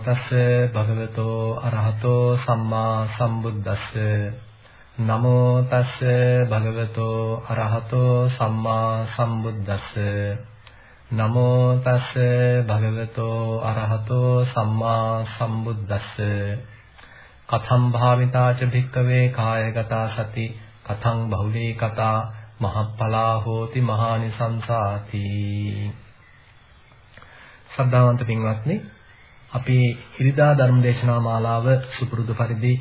තස් භගවතෝ අරහතෝ සම්මා සම්බුද්දස්ස. නමෝ තස් භගවතෝ අරහතෝ සම්මා සම්බුද්දස්ස. නමෝ තස් භගවතෝ අරහතෝ සම්මා සම්බුද්දස්ස. කතම් භාවිතාච භික්කවේ කායගතා සති. කතං බහුලී කතා මහප්පලා හෝති මහානිසංසාති. සද්ධාවන්ත පින්වත්නි අපි ඉරිදා ධර්මදේශනා මාලාව සුපුරුදු පරිදි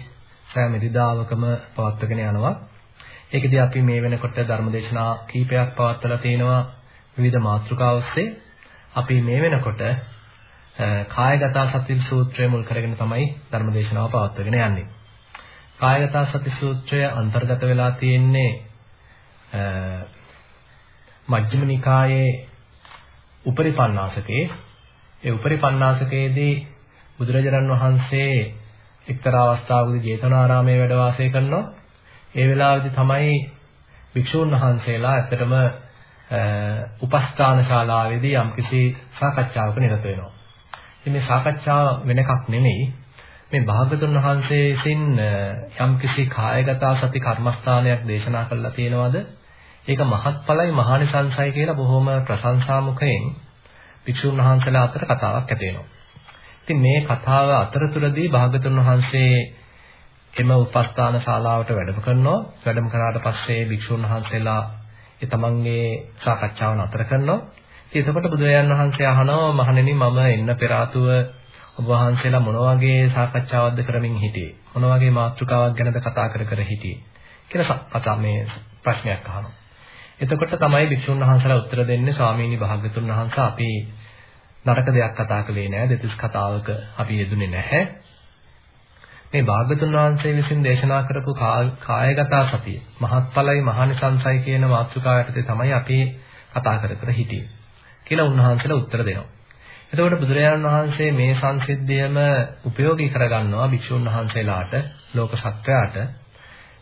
සෑම ඉරිදාවකම පවත්වගෙන යනවා. ඒකදී අපි මේ වෙනකොට ධර්මදේශනා කීපයක් පවත්වලා තිනවා විවිධ මාතෘකා ඔස්සේ. අපි මේ වෙනකොට කායගත සති සූත්‍රය මුල් කරගෙන තමයි ධර්මදේශනාව පවත්වගෙන යන්නේ. කායගත සති සූත්‍රය අන්තර්ගත වෙලා තියෙන්නේ මජ්ක්‍ධිම නිකායේ උපරිපන්නාසකේ ඒ උපරිපන්නාසකයේදී බුදුරජාණන් වහන්සේ එක්තරා අවස්ථාවකදී ජේතවනාරාමයේ වැඩ වාසය කරනවා. ඒ වෙලාවේදී තමයි භික්ෂූන් වහන්සේලා ඇත්තටම උපස්ථාන ශාලාවේදී යම්කිසි සාකච්ඡාවක නිරත වෙනවා. ඉතින් මේ සාකච්ඡාව වෙන එකක් නෙමෙයි. මේ භාගතුන් වහන්සේ විසින් යම්කිසි කායගත සති කර්මස්ථානයක් දේශනා කළා තියෙනවද? ඒක මහත්ඵලයි මහානිසංසයි කියලා බොහොම ප්‍රශංසාමුඛයෙන් භික්ෂුන් වහන්සේලා අතර කතාවක් ඇති වෙනවා. ඉතින් මේ කතාව අතරතුරදී භාගතුන් වහන්සේ එම උපස්ථාන ශාලාවට වැඩම කරනවා. වැඩම කරාට පස්සේ භික්ෂුන් වහන්සේලා ඒ තමන්ගේ සාකච්ඡාව නතර කරනවා. ඉතින් එතකොට බුදුරජාණන් වහන්සේ අහනවා මහණෙනි මම එන්න පෙර ආතුව ඔබ වහන්සේලා මොන වගේ සාකච්ඡාවක්ද කරමින් හිටියේ? මොන වගේ මාතෘකාවක් ගැනද කතා කර කර හිටියේ? කියලා කතා මේ ප්‍රශ්නයක් අහනවා. එතකොට තමයි භික්ෂුන් වහන්සේලා උත්තර දෙන්නේ ස්වාමීනි භාග්‍යතුන් වහන්සේ අපි නරක දෙයක් කතා කළේ නෑ දෙතිස් කතාවක අපි යෙදුනේ නැහැ. මේ භාග්‍යතුන් වහන්සේ විසින් දේශනා කරපු කායගත සතිය මහත්ඵලයි මහානිසංසයි කියන මාතෘකාව යටතේ තමයි අපි කතා කර කර හිටියේ කියලා උන්වහන්සේලා උත්තර දෙනවා. එතකොට බුදුරජාණන් වහන්සේ මේ සංසිද්ධියම උපයෝගී කරගන්නවා භික්ෂුන් වහන්සේලාට ලෝක සත්වයාට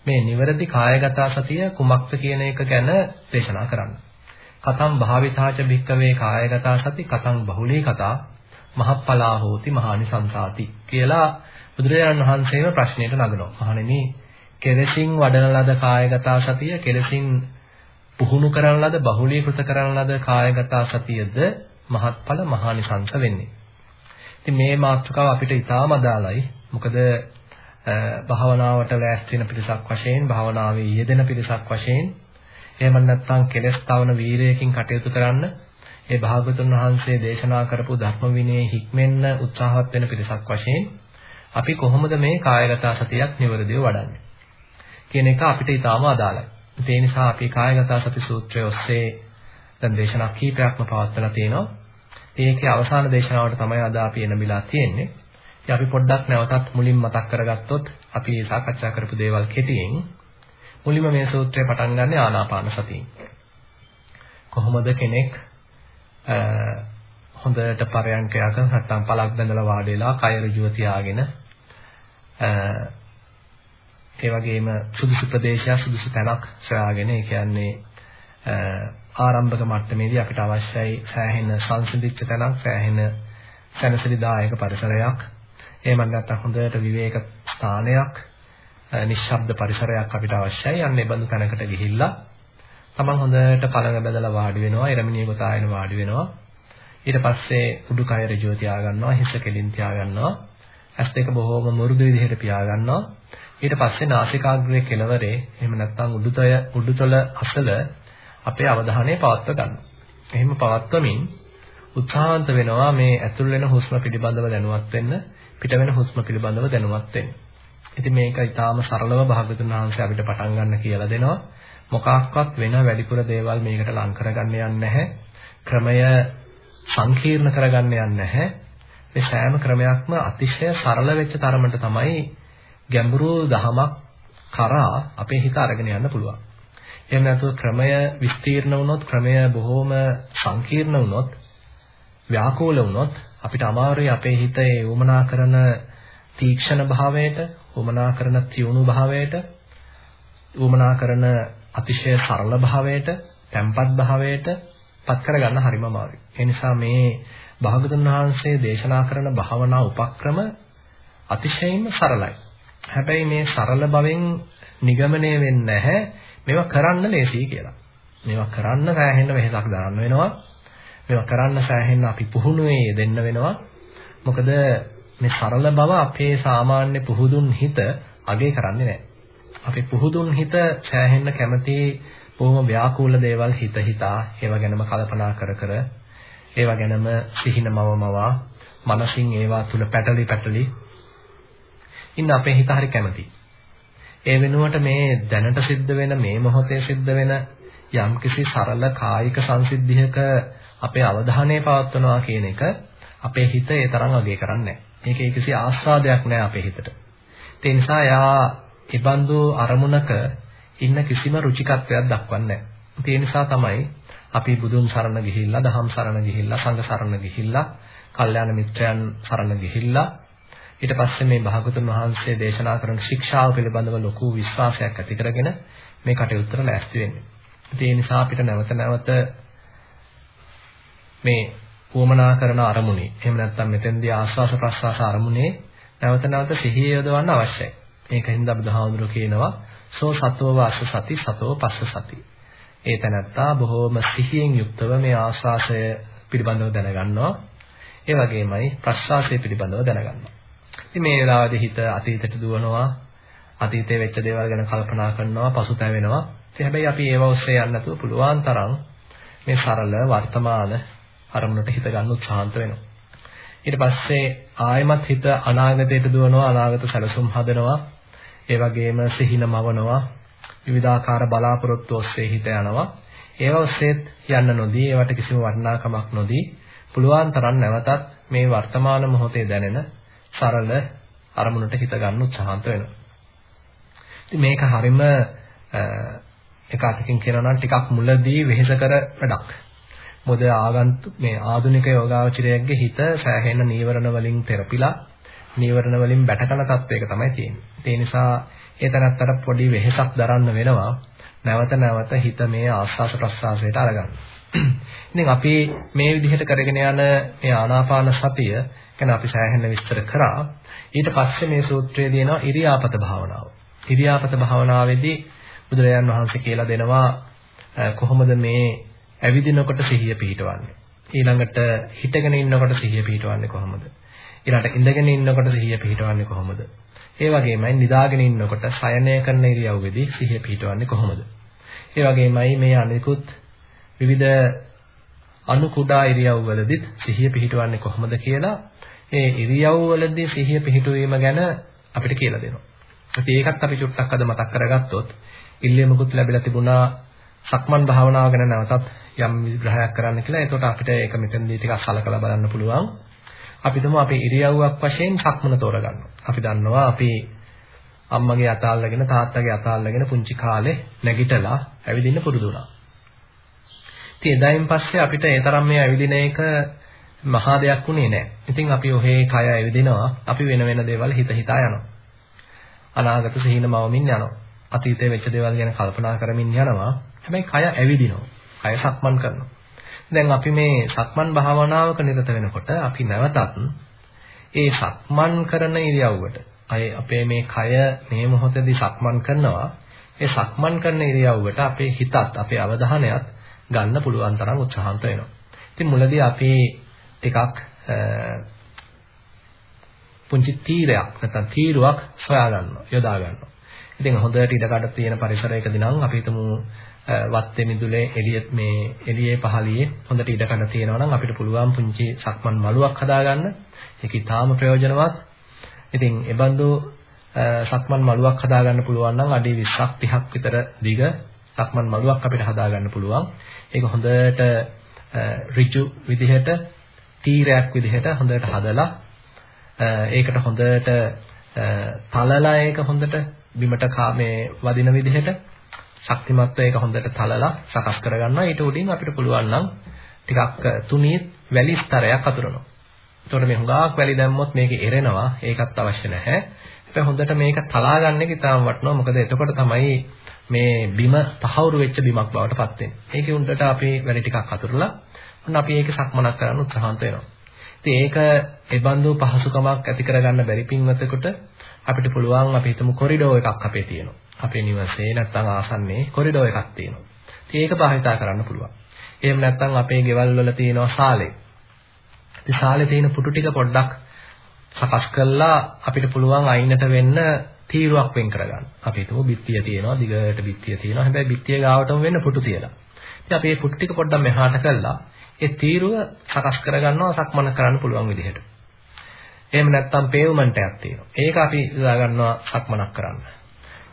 මේ නිවැරදි කායගත සතිය කුමක්ද කියන එක ගැන දේශනා කරන්න. කතම් භාවිතාච භික්කවේ කායගත සති කතං බහුලී කතා මහප්පලා හෝති මහානිසංසාති කියලා බුදුරජාණන් වහන්සේම ප්‍රශ්නයට නගනවා. මහණෙනි කෙලසින් වඩන ලද කායගත සතිය කෙලසින් පුහුණු කරන ලද බහුලීකృత කරන ලද කායගත සතියද මහත්ඵල මහානිසංස වෙන්නේ. ඉතින් මේ මාතෘකාව අපිට ඉතාම අදාළයි. මොකද භාවනාවට ලෑස්ති වෙන පිරිසක් වශයෙන් භාවනාවේ යෙදෙන පිරිසක් වශයෙන් එහෙම නැත්නම් කෙලස් තවන වීරයකින් කටයුතු කරන්න ඒ භාගතුන් වහන්සේ දේශනා කරපු ධර්ම විනයේ හික්මෙන්න උත්සාහවත් වෙන පිරිසක් වශයෙන් අපි කොහොමද මේ කායගත සතියක් නිවැරදිව වඩන්නේ කියන එක අපිට ඊටාම අදාළයි. ඒ නිසා අපි කායගත සති සූත්‍රය ඔස්සේ දැන් දේශනා කීපයක්ම පවත්වලා තියෙනවා. ඒකේ අවසාන දේශනාවට තමයි අද අපි එනබිලා තියෙන්නේ. ඉතින් අපි පොඩ්ඩක් නැවතත් මුලින් මතක් කරගත්තොත් අපි මේ සාකච්ඡා කරපු දේවල් කෙටියෙන් මුලින්ම මේ සූත්‍රය පටන් ගන්න ආනාපාන සතියෙන්. කොහොමද කෙනෙක් හොඳට පරයන්කයක නැත්තම් පලක් බැඳලා වාඩි වෙලා කය ඍජුව තියාගෙන ඒ වගේම සුදුසු ප්‍රදේශයක් සුදුසු තැනක් සොයාගෙන ඒ කියන්නේ ආරම්භක මට්ටමේදී අපිට අවශ්‍යයි සෑහෙන සංසිඳිච්ච තැනක් සෑහෙන සැනසෙලිදායක පරිසරයක් එහෙම නැත්නම් හොඳට විවේක ස්ථානයක් නිශ්ශබ්ද පරිසරයක් අපිට අවශ්‍යයි. අන්න ඒ බඳු තැනකට ගිහිල්ලා තමන් හොඳට පළඟ බැදලා වාඩි වෙනවා, ඉරමිනිය ගොතාගෙන වාඩි වෙනවා. ඊට පස්සේ උඩුකය ඍජුව තියා ගන්නවා, හිස කෙලින් තියා ගන්නවා. ඇස් දෙක බොහොම මෘදු විදිහට පියා ගන්නවා. ඊට පස්සේ නාසිකාග්‍රයේ කෙළවරේ එහෙම නැත්නම් උඩුතය උඩුතල අසල අපේ අවධානය පවත්ව ගන්නවා. එහෙම පවත්වමින් උත්සාහන්ත වෙනවා මේ ඇතුල් වෙන හුස්ම පිළිබඳව දැනුවත් වෙන්න පිට වෙන හුස්ම පිළිබඳව දැනුවත් වෙන්න. ඉතින් මේක ඊටාම සරලව භාගතුන් වහන්සේ අපිට පටන් ගන්න කියලා දෙනවා. මොකක්වත් වෙන වැඩිපුර දේවල් මේකට ලං කරගන්න යන්නේ නැහැ. ක්‍රමය සංකීර්ණ කරගන්න යන්නේ නැහැ. මේ සෑම ක්‍රමයක්ම අතිශය සරල වෙච්ච තරමට තමයි ගැඹුරු දහමක් කරා අපේ හිත අරගෙන යන්න පුළුවන්. එහෙම නැතුව ක්‍රමය විස්තීර්ණ වුණොත් ක්‍රමය බොහොම සංකීර්ණ වුණොත් ව්‍යාකූල වුණොත් අපිට අමාරුයි අපේ හිත ඒ උමනා කරන තීක්ෂණ භාවයට, උමනා කරන තියුණු භාවයට, උමනා කරන අතිශය සරල භාවයට, තැම්පත් භාවයට පත් කරගන්න හරිම අමාරුයි. ඒ නිසා මේ භාගතුන් වහන්සේ දේශනා කරන භාවනා උපක්‍රම අතිශයින්ම සරලයි. හැබැයි මේ සරල බවෙන් නිගමනය වෙන්නේ නැහැ මේවා කරන්න ලේසියි කියලා. මේවා කරන්න සෑහෙන වෙහෙසක් දරන්න වෙනවා. මේවා කරන්න සෑහෙන අපි පුහුණුවේ දෙන්න වෙනවා. මොකද මේ සරල බව අපේ සාමාන්‍ය පුහුදුන් හිත අගේ කරන්නේ නැහැ. අපේ පුහුදුන් හිත සෑහෙන්න කැමති බොහොම ව්‍යාකූල දේවල් හිත හිතා ඒවා ගැනම කල්පනා කර කර ඒවා ගැනම සිහිනමවමවා මනසින් ඒවා තුල පැටලි පැටලි ඉන්න අපේ හිත හරි කැමති. ඒ වෙනුවට මේ දැනට සිද්ධ වෙන මේ මොහොතේ සිද්ධ වෙන යම්කිසි සරල කායික සංසිද්ධියක අපේ අවධානය පවත්වනවා කියන එක අපේ හිත ඒ තරම් අගය කරන්නේ නැහැ. මේකේ කිසි ආස්වාදයක් නැහැ අපේ හිතට. ඒ නිසා යා ඉබඳු අරමුණක ඉන්න කිසිම රුචිකත්වයක් දක්වන්නේ නැහැ. ඒ නිසා තමයි අපි බුදුන් සරණ ගිහිල්ලා, දහම් සරණ ගිහිල්ලා, සංඝ සරණ ගිහිල්ලා, කල්යාණ මිත්‍රයන් සරණ ගිහිල්ලා ඊට පස්සේ මේ භාගතුන් වහන්සේ දේශනා කරන ශික්ෂාව පිළිබඳව ලොකු විශ්වාසයක් ඇති කරගෙන මේ කටයුත්තට ලෑස්ති වෙන්නේ. ඒ නිසා අපිට නැවත නැවත මේ වමනා කරන අරමුණේ එහෙම නැත්නම් මෙතෙන්දී ආස්වාස ප්‍රස්වාස අරමුණේ නැවත නැවත සිහිය යොදවන්න අවශ්‍යයි. මේකින්ද බුදුහාමුදුරුවෝ කියනවා සෝ සතෝ වාස සති සතෝ පස්ස සති. ඒ තැනත්තා බොහෝම සිහියෙන් යුක්තව මේ ආස්වාසය පිළිබඳව දැනගන්නවා. ඒ වගේමයි ප්‍රස්වාසය පිළිබඳව දැනගන්නවා. ඉතින් මේ වෙලාවේදී හිත අතීතයට දුවනවා. අතීතයේ වෙච්ච දේවල් ගැන කල්පනා කරනවා, පසුතැවෙනවා. ඉතින් හැබැයි අපි ඒව ඔස්සේ යන්න නැතුව පුළුවන් තරම් මේ සරල වර්තමාන අරමුණට හිත ගන්න උත්සාහන්ත වෙනවා. ඊට පස්සේ ආයමත් හිත අනාගතයට දුවනවා, අනාගත සැලසුම් හදනවා. ඒ වගේම සිහින මවනවා විවිධාකාර බලාපොරොත්තු ඔස්සේ හිත යනවා ඒව ඔස්සේත් යන්න නොදී ඒවට කිසිම වටිනාකමක් නොදී පුළුවන් තරම් නැවතත් මේ වර්තමාන මොහොතේ දැනෙන සරල අරමුණට හිත ගන්න උත්සාහන්ත වෙනවා ඉතින් මේක හරීම එක අතකින් කියනවා නම් ටිකක් මුලදී වෙහෙසකර වැඩක් මොකද ආගන්තු මේ ආධුනික යෝගාවචරයේගේ හිත සෑහෙන නීවරණ වලින් තෙරපිලා නීවරණ වලින් බැටකන තත්වයක තමයි තියෙන්නේ. ඒ නිසා ඒ තැනත්තට පොඩි වෙහෙසක් දරන්න වෙනවා. නැවත නැවත හිත මේ ආස්වාස ප්‍රස්වාසයට අරගන්න. ඉතින් අපි මේ විදිහට කරගෙන යන මේ ආනාපාන සතිය ගැන අපි සෑහෙන විස්තර කරා. ඊට පස්සේ මේ සූත්‍රයේ දෙනවා ඉරියාපත භාවනාව. ඉරියාපත භාවනාවේදී බුදුරජාන් වහන්සේ කියලා දෙනවා කොහොමද මේ ඇවිදිනකොට සිහිය පිහිටවන්නේ. ඊළඟට හිටගෙන ඉන්නකොට සිහිය පිහිටවන්නේ කොහොමද? ඊළඟට ඉඳගෙන ඉන්නකොට සිහිය පිහිටවන්නේ කොහොමද? ඒ වගේමයි නිදාගෙන ඉන්නකොට සයනය කරන ඉරියව්වේදී සිහිය පිහිටවන්නේ කොහොමද? ඒ වගේමයි මේ අනිකුත් විවිධ අනු කුඩා ඉරියව්වලදීත් සිහිය පිහිටවන්නේ කොහොමද කියලා ඒ ඉරියව්වලදී සිහිය පිහිටුවීම ගැන අපිට කියලා දෙනවා. ඉතින් ඒකත් අපි චුට්ටක් අද මතක් කරගත්තොත් ඉල්ලීමකුත් ලැබිලා තිබුණා සක්මන් භාවනාව ගැන නැවතත් යම් විග්‍රහයක් කරන්න කියලා. එතකොට අපිට ඒක මෙතනදී ටිකක් සලකලා බලන්න පුළුවන්. අපි තුමු අපේ ඉරියව්වක් වශයෙන් සක්මන තෝරගන්නවා. අපි දන්නවා අපි අම්මගේ අත අල්ලගෙන තාත්තගේ අත අල්ලගෙන පුංචි කාලේ නැගිටලා ඇවිදින්න පුරුදු වුණා. ඉතින් එදායින් පස්සේ අපිට ඒ තරම් මේ ඇවිදින එක මහා දෙයක් වුණේ නැහැ. ඉතින් අපි ඔහේ කය ඇවිදිනවා. අපි වෙන වෙන දේවල් හිත හිතා යනවා. අනාගත සිහින මවමින් යනවා. අතීතයේ වෙච්ච දේවල් ගැන කල්පනා කරමින් යනවා. හැබැයි කය ඇවිදිනවා. කය සක්මන් කරනවා. දැන් අපි මේ සක්මන් භාවනාවක නිරත වෙනකොට අපි නැවතත් ඒ සක්මන් කරන ඉරියව්වට අය අපේ මේ කය මේ මොහොතේදී සක්මන් කරනවා ඒ සක්මන් කරන ඉරියව්වට අපේ හිතත් අපේ අවධානයත් ගන්න පුළුවන් තරම් උත්සාහන්ත වෙනවා. ඉතින් මුලදී අපි ටිකක් පුංචි තීරයක් නැත්නම් තීරුවක් සොයා ගන්නවා යොදා ගන්නවා. ඉතින් හොඳට ඉඩකඩ තියෙන පරිසරයකදී නම් අපි හිතමු වත්තේ මිදුලේ එළිය මේ එළියේ පහළියේ හොඳට ඉඩකඩ තියෙනවා නම් අපිට පුළුවන් පුංචි සක්මන් මළුවක් හදාගන්න. ඒක ඊටාම ප්‍රයෝජනවත්. ඉතින් ඒ බඳු සක්මන් මළුවක් හදාගන්න පුළුවන් නම් අඩි 20ක් 30ක් විතර දිග සක්මන් මළුවක් අපිට හදාගන්න පුළුවන්. ඒක හොඳට ඍජු විදිහට තීරයක් විදිහට හොඳට හදලා ඒකට හොඳට තලලා ඒක හොඳට බිමට මේ වදින විදිහට ශක්තිමත්ව ඒක හොඳට තලලා සකස් කරගන්නවා. ඊට උඩින් අපිට පුළුවන් නම් ටිකක් තුනී වැලි ස්තරයක් අතුරනවා. එතකොට මේ හුඟක් වැලි දැම්මොත් මේක එරෙනවා. ඒකත් අවශ්‍ය නැහැ. ඒක හොඳට මේක තලා ගන්න එක ඉතාම වටිනවා. මොකද එතකොට තමයි මේ බිම තහවුරු වෙච්ච බිමක් බවට පත් වෙන්නේ. ඒකේ උඩට අපි වැලි ටිකක් අතුරලා ඔන්න අපි ඒක සක්මනක් කරන්න උත්සාහන්ත වෙනවා. ඉතින් ඒක ඒ බඳු පහසුකමක් ඇති කරගන්න බැරි පින්වතෙකුට අපිට පුළුවන් අපි හිතමු කොරිඩෝ එකක් අපේ තියෙනවා. අපේ නිවසේ නැත්නම් ආසන්නයේ කොරිඩෝ එකක් තියෙනවා. ඉතින් ඒක භාවිතා කරන්න පුළුවන්. එහෙම නැත්නම් අපේ ගෙවල් වල තියෙනවා සාලේ. ඉතින් සාලේ තියෙන පුටු ටික පොඩ්ඩක් සකස් කළා අපිට පුළුවන් අයිනට වෙන්න තීරුවක් වෙන් කරගන්න. අපි හිතමු බිත්තිය තියෙනවා, දිගට බිත්තිය තියෙනවා. හැබැයි බිත්තිය ගාවටම වෙන්න පුටු තියලා. ඉතින් අපි මේ පුටු ටික පොඩ්ඩක් මෙහාට කළා ඒ තීරුව සකස් කරගන්නවා සක්මන කරන්න පුළුවන් විදිහට. එහෙම නැත්නම් පේවමන්ට් එකක් තියෙනවා. ඒක අපි දා ගන්නවා සක්මනක් කරන්න.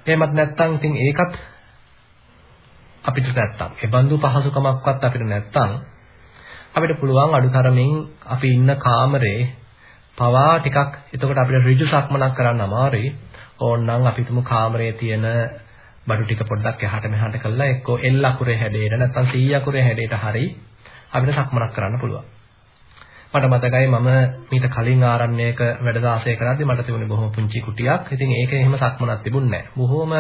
එහෙමත් නැත්නම් ඉතින් ඒකත් අපිට නැත්තම් ඒ බඳු පහසුකමක්වත් අපිට නැත්තම් අපිට පුළුවන් අඩුතරමින් අපි ඉන්න කාමරේ පවා ටිකක් එතකොට අපිට ඍජු සක්මනක් කරන්න අමාරුයි. ඕනනම් අපි තුමු කාමරයේ තියෙන බඩු ටික පොඩ්ඩක් එහාට මෙහාට කළා එක්කෝ L අකුරේ හැඩයට නැත්නම් C අකුරේ හැඩයට හරි අපිට සක්මනක් කරන්න පුළුවන්. මට මතකයි මම මීට කලින් ආරණ්‍යයක වැඩ වාසය කරද්දී මට තිබුණේ බොහොම පුංචි කුටියක්. ඉතින් ඒකේ එහෙම සක්මනක් තිබුණේ නැහැ. බොහොම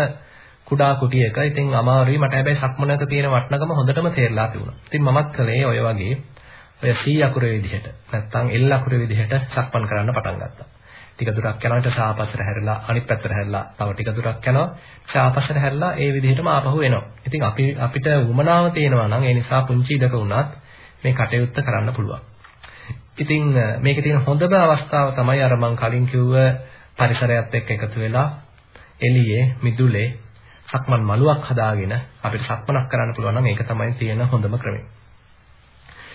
කුඩා කුටියක. ඉතින් අමාරුයි මට හැබැයි සක්මනක තියෙන වටිනකම හොඳටම තේරලා තිබුණා. ඉතින් මමත් කළේ ඔය වගේ ඔය C අකුරේ විදිහට නැත්නම් L අකුරේ විදිහට සක්මන් කරන්න පටන් ගත්තා. ටික දුරක් යනකොට ශාපස්සට හැරිලා අනිත් පැත්තට හැරිලා තව ටික දුරක් යනවා ශාපස්සට හැරිලා ඒ විදිහටම ආපහු එනවා. ඉතින් අපි අපිට උමනාව තියෙනවා නම් ඒ නිසා පුංචි ඉඩක වුණත් මේ කටයුත්ත කරන්න පුළුවන්. ඉතින් මේකේ තියෙන හොඳම අවස්ථාව තමයි අර මං කලින් කිව්ව පරිසරයත් එක්ක එකතු වෙලා එළියේ මිදුලේ සක්මන් මළුවක් හදාගෙන අපිට සක්මනක් කරන්න පුළුවන් නම් ඒක තමයි තියෙන හොඳම ක්‍රමය.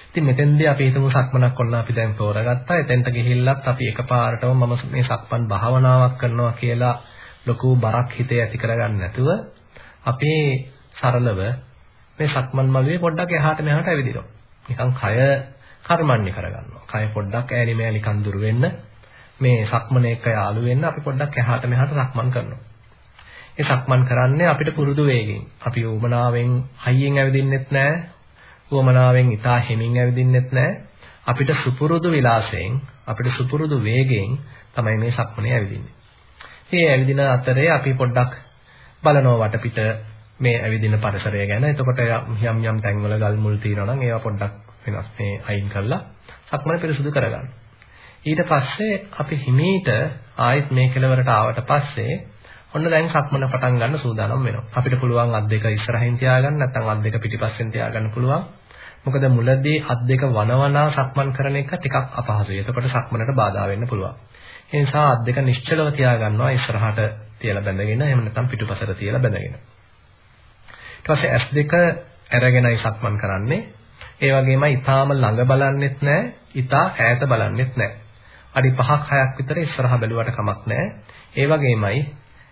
ඉතින් මෙතෙන්දී අපි හිතමු සක්මනක් ඔන්න අපි දැන් තෝරගත්තා. එතෙන්ට ගිහිල්ලත් අපි එකපාරටම මම මේ සක්මන් භාවනාවක් කරනවා කියලා ලොකු බරක් හිතේ ඇති කරගන්න නැතුව අපි සරලව මේ සක්මන් මළුවේ පොඩ්ඩක් එහාට මෙහාට ඇවිදිනවා. නිකන් කය කර්මන්නේ කරගන්නවා. කය පොඩ්ඩක් ඈලි මෑලි කන්දුරු වෙන්න මේ සක්මනේ එක්ක යාළු වෙන්න අපි පොඩ්ඩක් එහාට මෙහාට සක්මන් කරනවා. ඒ සක්මන් කරන්නේ අපිට පුරුදු වේගෙන්. අපි උමනාවෙන් හයියෙන් ඇවිදින්නෙත් නැහැ. උමනාවෙන් ඉතා හිමින් ඇවිදින්නෙත් නැහැ. අපිට සුපුරුදු විලාසයෙන් අපිට සුපුරුදු වේගෙන් තමයි මේ සක්මනේ ඇවිදින්නේ. මේ ඇවිදින අතරේ අපි පොඩ්ඩක් බලනවා වටපිට මේ ඇවිදින පරිසරය ගැන. එතකොට යම් යම් තැන්වල ගල් මුල් තියෙනවා නම් ඒවා පොඩ්ඩක් වෙනස් මේ අයින් කරලා සක්මන පිරිසුදු කරගන්න. ඊට පස්සේ අපි හිමීට ආයෙත් මේ කෙලවරට ආවට පස්සේ ඔන්න දැන් සක්මන පටන් ගන්න සූදානම් වෙනවා. අපිට පුළුවන් අත් දෙක ඉස්සරහින් තියාගන්න නැත්නම් අත් දෙක පිටිපස්සෙන් තියාගන්න පුළුවන්. මොකද මුලදී අත් දෙක වනවනා සක්මන් කරන එක ටිකක් අපහසුයි. එතකොට සක්මනට බාධා වෙන්න පුළුවන්. ඒ නිසා අත් දෙක නිශ්චලව තියාගන්නවා ඉස්සරහට තියලා බැඳගෙන එහෙම නැත්නම් පිටුපසට තියලා බැඳගෙන. ඊට පස්සේ S2 අරගෙනයි සක්මන් කරන්නේ. ඒ වගේම ඊටාම ළඟ බලන්නෙත් නැහැ, ඊටා ඈත බලන්නෙත් නැහැ. අඩි 5ක් 6ක් විතර ඉස්සරහා බැලුවට කමක් නැහැ. ඒ වගේමයි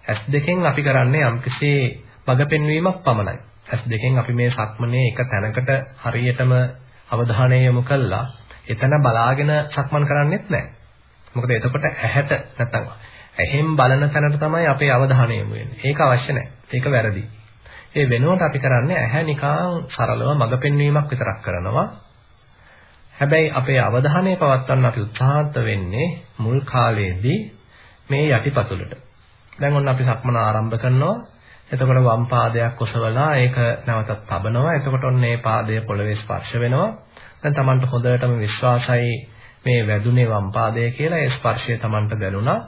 ඇස් දෙකෙන් අපි කරන්නේ යම්කිසි මඟ පෙන්වීමක් පමණයි. ඇස් දෙකෙන් අපි මේ සක්මනේ එක තැනකට හරියටම අවධානය යොමු කළා එතන බලාගෙන සක්මන් කරන්නේත් නැහැ. මොකද එතකොට ඇහැට නැත්තම් ඇහෙන් බලන තැනට තමයි අපේ අවධානය යොමු වෙන්නේ. ඒක අවශ්‍ය නැහැ. ඒක වැරදි. ඒ වෙනුවට අපි කරන්නේ ඇහැ නිකන් සරලව මඟ පෙන්වීමක් විතරක් කරනවා. හැබැයි අපේ අවධානය පවත්වන්න අපි උත්සාහත් වෙන්නේ මුල් කාලයේදී මේ යටිපතුලට. දැන් ඔන්න අපි සක්මන ආරම්භ කරනවා. එතකොට වම් පාදයක් ඔසවලා ඒක නැවතත් තබනවා. එතකොට ඔන්න මේ පාදය පොළවේ ස්පර්ශ වෙනවා. දැන් Tamanට හොඳටම විශ්වාසයි මේ වැදුනේ වම් පාදය කියලා ඒ ස්පර්ශය Tamanට දැනුණා.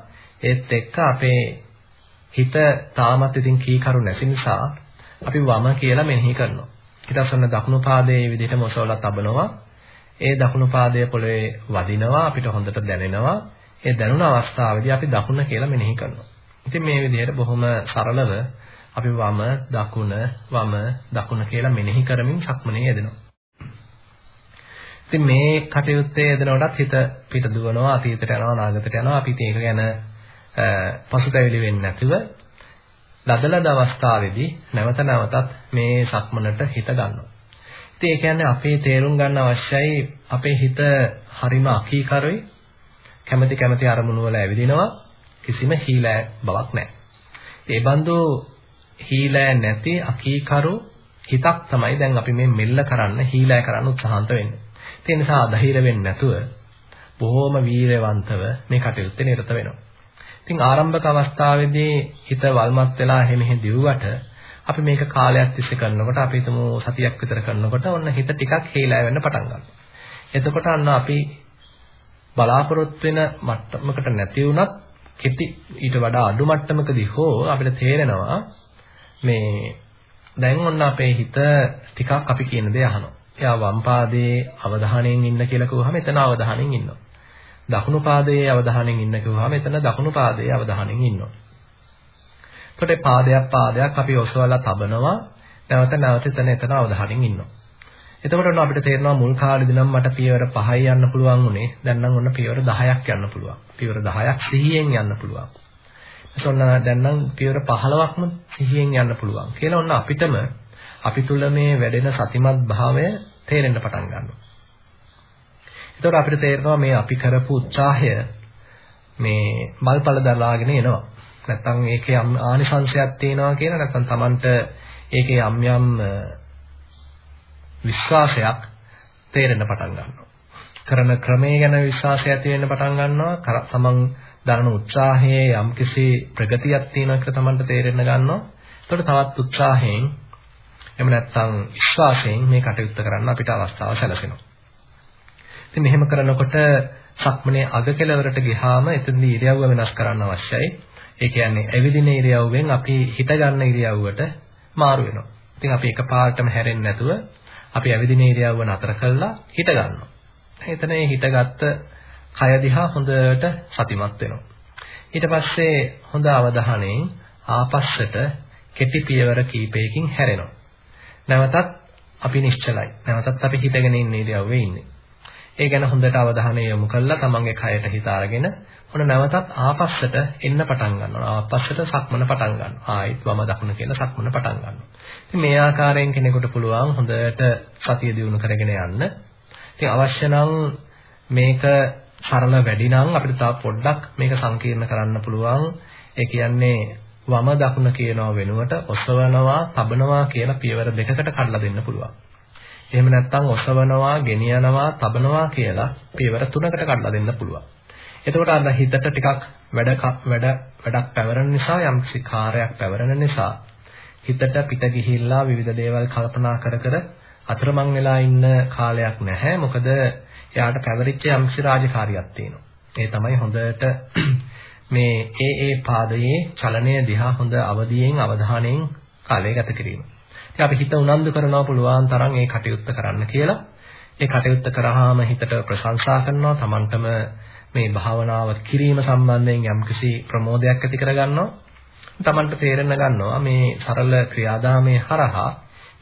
ඒත් එක්ක අපේ හිත තාමත් ඉතින් කීකරු නැති නිසා අපි වම කියලා මෙනෙහි කරනවා. ඊට පස්සේ දකුණු පාදයේ මේ විදිහටම ඔසවලා තබනවා. ඒ දකුණු පාදය පොළවේ වදිනවා අපිට හොඳට දැනෙනවා. ඒ දැනුණ අවස්ථාවේදී අපි දකුණ කියලා මෙනෙහි කරනවා. ඉතින් මේ විදිහට බොහොම සරලව අපි වම දකුණ වම දකුණ කියලා මෙනෙහි කරමින් සක්මනේ යෙදෙනවා. ඉතින් මේ කටයුත්තේ යෙදෙනකොටත් හිත පිට දුවනවා අතීතයට යනවා අනාගතයට යනවා අපි ඒක ගැන පසුතැවිලි වෙන්නේ නැතුව ලදලද අවස්ථාවේදී නැවත නැවතත් මේ සක්මනට හිත ගන්නවා. ඉතින් ඒ කියන්නේ අපේ තේරුම් ගන්න අවශ්‍යයි අපේ හිත හරිම අකීකරුයි කැමැති කැමැති අරමුණු වල ඇවිදිනවා කිසිම හීලෑ බවක් නැහැ. ඒ බඳු හීලෑ නැති අකීකරු හිතක් තමයි දැන් අපි මේ මෙල්ල කරන්න හීලෑ කරන්න උත්සාහන්ත වෙන්නේ. ඒ නිසා අධෛර වෙන්නේ නැතුව බොහොම වීරවන්තව මේ කටයුත්තේ නිරත වෙනවා. ඉතින් ආරම්භක අවස්ථාවේදී හිත වල්මත් වෙලා හැමෙහි දිව්වට අපි මේක කාලයක් තිස්සේ කරනකොට අපි හිතමු සතියක් විතර කරනකොට ඔන්න හිත ටිකක් හේලා වෙන්න පටන් ගන්නවා. එතකොට අන්න අපි බලාපොරොත්තු වෙන මට්ටමකට නැති වුණත් කෙටි ඊට වඩා අඩු මට්ටමකදී හෝ අපිට තේරෙනවා මේ දැන් ඔන්න අපේ හිත ටිකක් අපි කියන දේ අහනවා. එයා වම් පාදයේ අවධානයෙන් ඉන්න කියලා කිව්වහම එතන අවධානයෙන් ඉන්නවා. දකුණු පාදයේ අවධානයෙන් ඉන්න කිව්වහම එතන දකුණු පාදයේ අවධානයෙන් ඉන්නවා. එතකොට පාදයක් පාදයක් අපි ඔසවලා තබනවා. නැවත නැවත එතන එතන අවධානයෙන් ඉන්නවා. එතකොට ඔන්න අපිට තේරෙනවා මුල් කාලෙදි නම් මට පියවර 5යි යන්න පුළුවන් උනේ. දැන් නම් ඔන්න පියවර 10ක් යන්න පුළුවන්. පියවර 10ක් සිහියෙන් යන්න පුළුවන්. ඔන්න දැන් නම් පියවර 15ක්ම සිහියෙන් යන්න පුළුවන්. කියලා ඔන්න අපිටම අපි තුල මේ වැඩෙන සතිමත් භාවය තේරෙන්න පටන් ගන්නවා. එතකොට අපිට තේරෙනවා මේ අපි කරපු උත්සාහය මේ මල්පල දරලාගෙන එනවා. නැත්තම් ඒකේ ආනිසංශයක් තියෙනවා කියලා නැත්තම් Tamanට ඒකේ යම් යම් විශ්වාසයක් තේරෙන්න පටන් ගන්නවා. කරන ක්‍රමයේ ගැන විශ්වාසය ඇති වෙන්න පටන් ගන්නවා. තමන් දරන උත්සාහයේ යම්කිසි ප්‍රගතියක් තියෙනවා කියලා තමන්ට තේරෙන්න ගන්නවා. එතකොට තවත් උත්සාහයෙන් එහෙම නැත්නම් විශ්වාසයෙන් මේ කටයුත්ත කරන්න අපිට අවස්ථාව සැලසෙනවා. ඉතින් මෙහෙම කරනකොට සක්මනේ අග කෙළවරට ගියාම එතනදී ඉරියව්ව වෙනස් කරන්න අවශ්‍යයි. ඒ කියන්නේ ඇවිදින ඉරියව්වෙන් අපි හිත ගන්න ඉරියව්වට මාරු වෙනවා. ඉතින් අපි එකපාරටම හැරෙන්නේ නැතුව අපි ඇවිදින ඉරියව්ව නතර කළා හිට ගන්නවා. එතන මේ හිටගත්ත කය දිහා හොඳට සතිමත් වෙනවා. ඊට පස්සේ හොඳ අවධානයෙන් ආපස්සට කෙටි පියවර කීපයකින් හැරෙනවා. නැවතත් අපි නිශ්චලයි. නැවතත් අපි හිතගෙන ඉන්න ඉරියව්වේ ඉන්නේ. ඒ ගැන හොඳට අවධානය යොමු කළා තමන්ගේ කයට හිත අරගෙන ඔන්න නැවතත් ආපස්සට එන්න පටන් ගන්නවා. ආපස්සට සක්මන පටන් ගන්නවා. ආයෙත් වම දකුණ කියලා සක්මන පටන් ගන්නවා. ඉතින් මේ ආකාරයෙන් කෙනෙකුට පුළුවන් හොඳට සතිය දියුණු කරගෙන යන්න. ඉතින් අවශ්‍ය නම් මේක සරල වැඩි නම් අපිට තව පොඩ්ඩක් මේක සංකීර්ණ කරන්න පුළුවන්. ඒ කියන්නේ වම දකුණ කියනවා වෙනුවට ඔසවනවා, තබනවා කියලා පියවර දෙකකට කඩලා දෙන්න පුළුවන්. එහෙම නැත්නම් ඔසවනවා, ගෙනියනවා, තබනවා කියලා පියවර තුනකට කඩලා දෙන්න පුළුවන්. එතකොට අර හිතට ටිකක් වැඩ වැඩ වැඩක් පැවරෙන නිසා යම්කිසි කාර්යයක් පැවරෙන නිසා හිතට පිට ගිහිල්ලා විවිධ දේවල් කල්පනා කර කර අතරමං වෙලා ඉන්න කාලයක් නැහැ. මොකද එයාට පැවරිච්ච යම්කිසි රාජකාරියක් තියෙනවා. ඒ තමයි හොඳට මේ ඒ ඒ පාදයේ චලනය දිහා හොඳ අවදියෙන් අවධානයෙන් කාලය ගත කිරීම. ඉතින් අපි හිත උනන්දු කරනවා පුළුවන් තරම් ඒ කටයුත්ත කරන්න කියලා. ඒ කටයුත්ත කරාම හිතට ප්‍රශංසා කරනවා, Tamanටම මේ භාවනාව කිරීම සම්බන්ධයෙන් යම්කිසි ප්‍රමෝදයක් ඇති කරගන්නවා. Tamanට තේරෙන්න ගන්නවා මේ සරල ක්‍රියාදාමයේ හරහා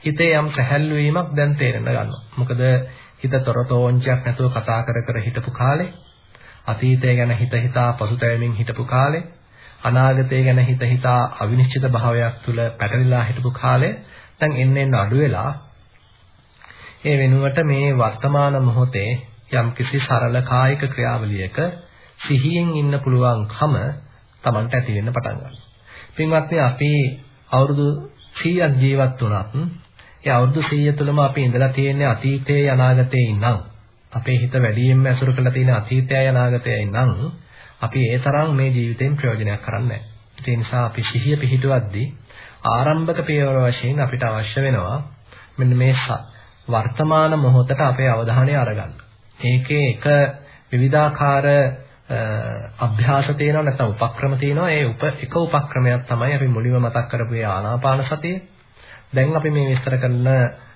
හිතේ යම් සැහැල්ලු වීමක් දැන් තේරෙන්න ගන්නවා. මොකද හිත තොරතෝංචයක් නැතුව කතා කර කර හිටපු කාලේ අතීතය ගැන හිත හිතා පසුතැවෙමින් හිටපු කාලේ අනාගතය ගැන හිත හිතා අවිනිශ්චිත භාවයක් තුල පැටලිලා හිටපු කාලේ දැන් එන්න එන්න අඩු වෙලා ඒ වෙනුවට මේ වර්තමාන මොහොතේ යම්කිසි සරල කායික ක්‍රියාවලියක සිහියෙන් ඉන්න පුළුවන්කම Tamanට ඇති වෙන්න පටන් ගන්නවා. පින්වත්නි අපි අවුරුදු 100ක් ජීවත් වුණත් ඒ අවුරුදු 100 තුළම අපි ඉඳලා තියෙන්නේ අතීතයේ අනාගතයේ ඉන්නම්. අපේ හිත වැඩියෙන්ම ඇසුරු කරලා තියෙන අතීතයයි අනාගතයයි නම් අපි ඒ තරම් මේ ජීවිතෙන් ප්‍රයෝජනයක් කරන්නේ නැහැ. ඒ නිසා අපි සිහිය පිහිටුවද්දී ආරම්භක පියවර වශයෙන් අපිට අවශ්‍ය වෙනවා මෙන්න මේ වර්තමාන මොහොතට අපේ අවධානය අරගන්න. ඒකේ එක විවිධාකාර අභ්‍යාස තියෙනවා නැත්නම් උපක්‍රම තියෙනවා. ඒ උප එක උපක්‍රමයක් තමයි අපි මුලින්ම මතක් කරපු ආනාපාන සතිය. දැන් අපි මේ විස්තර කරන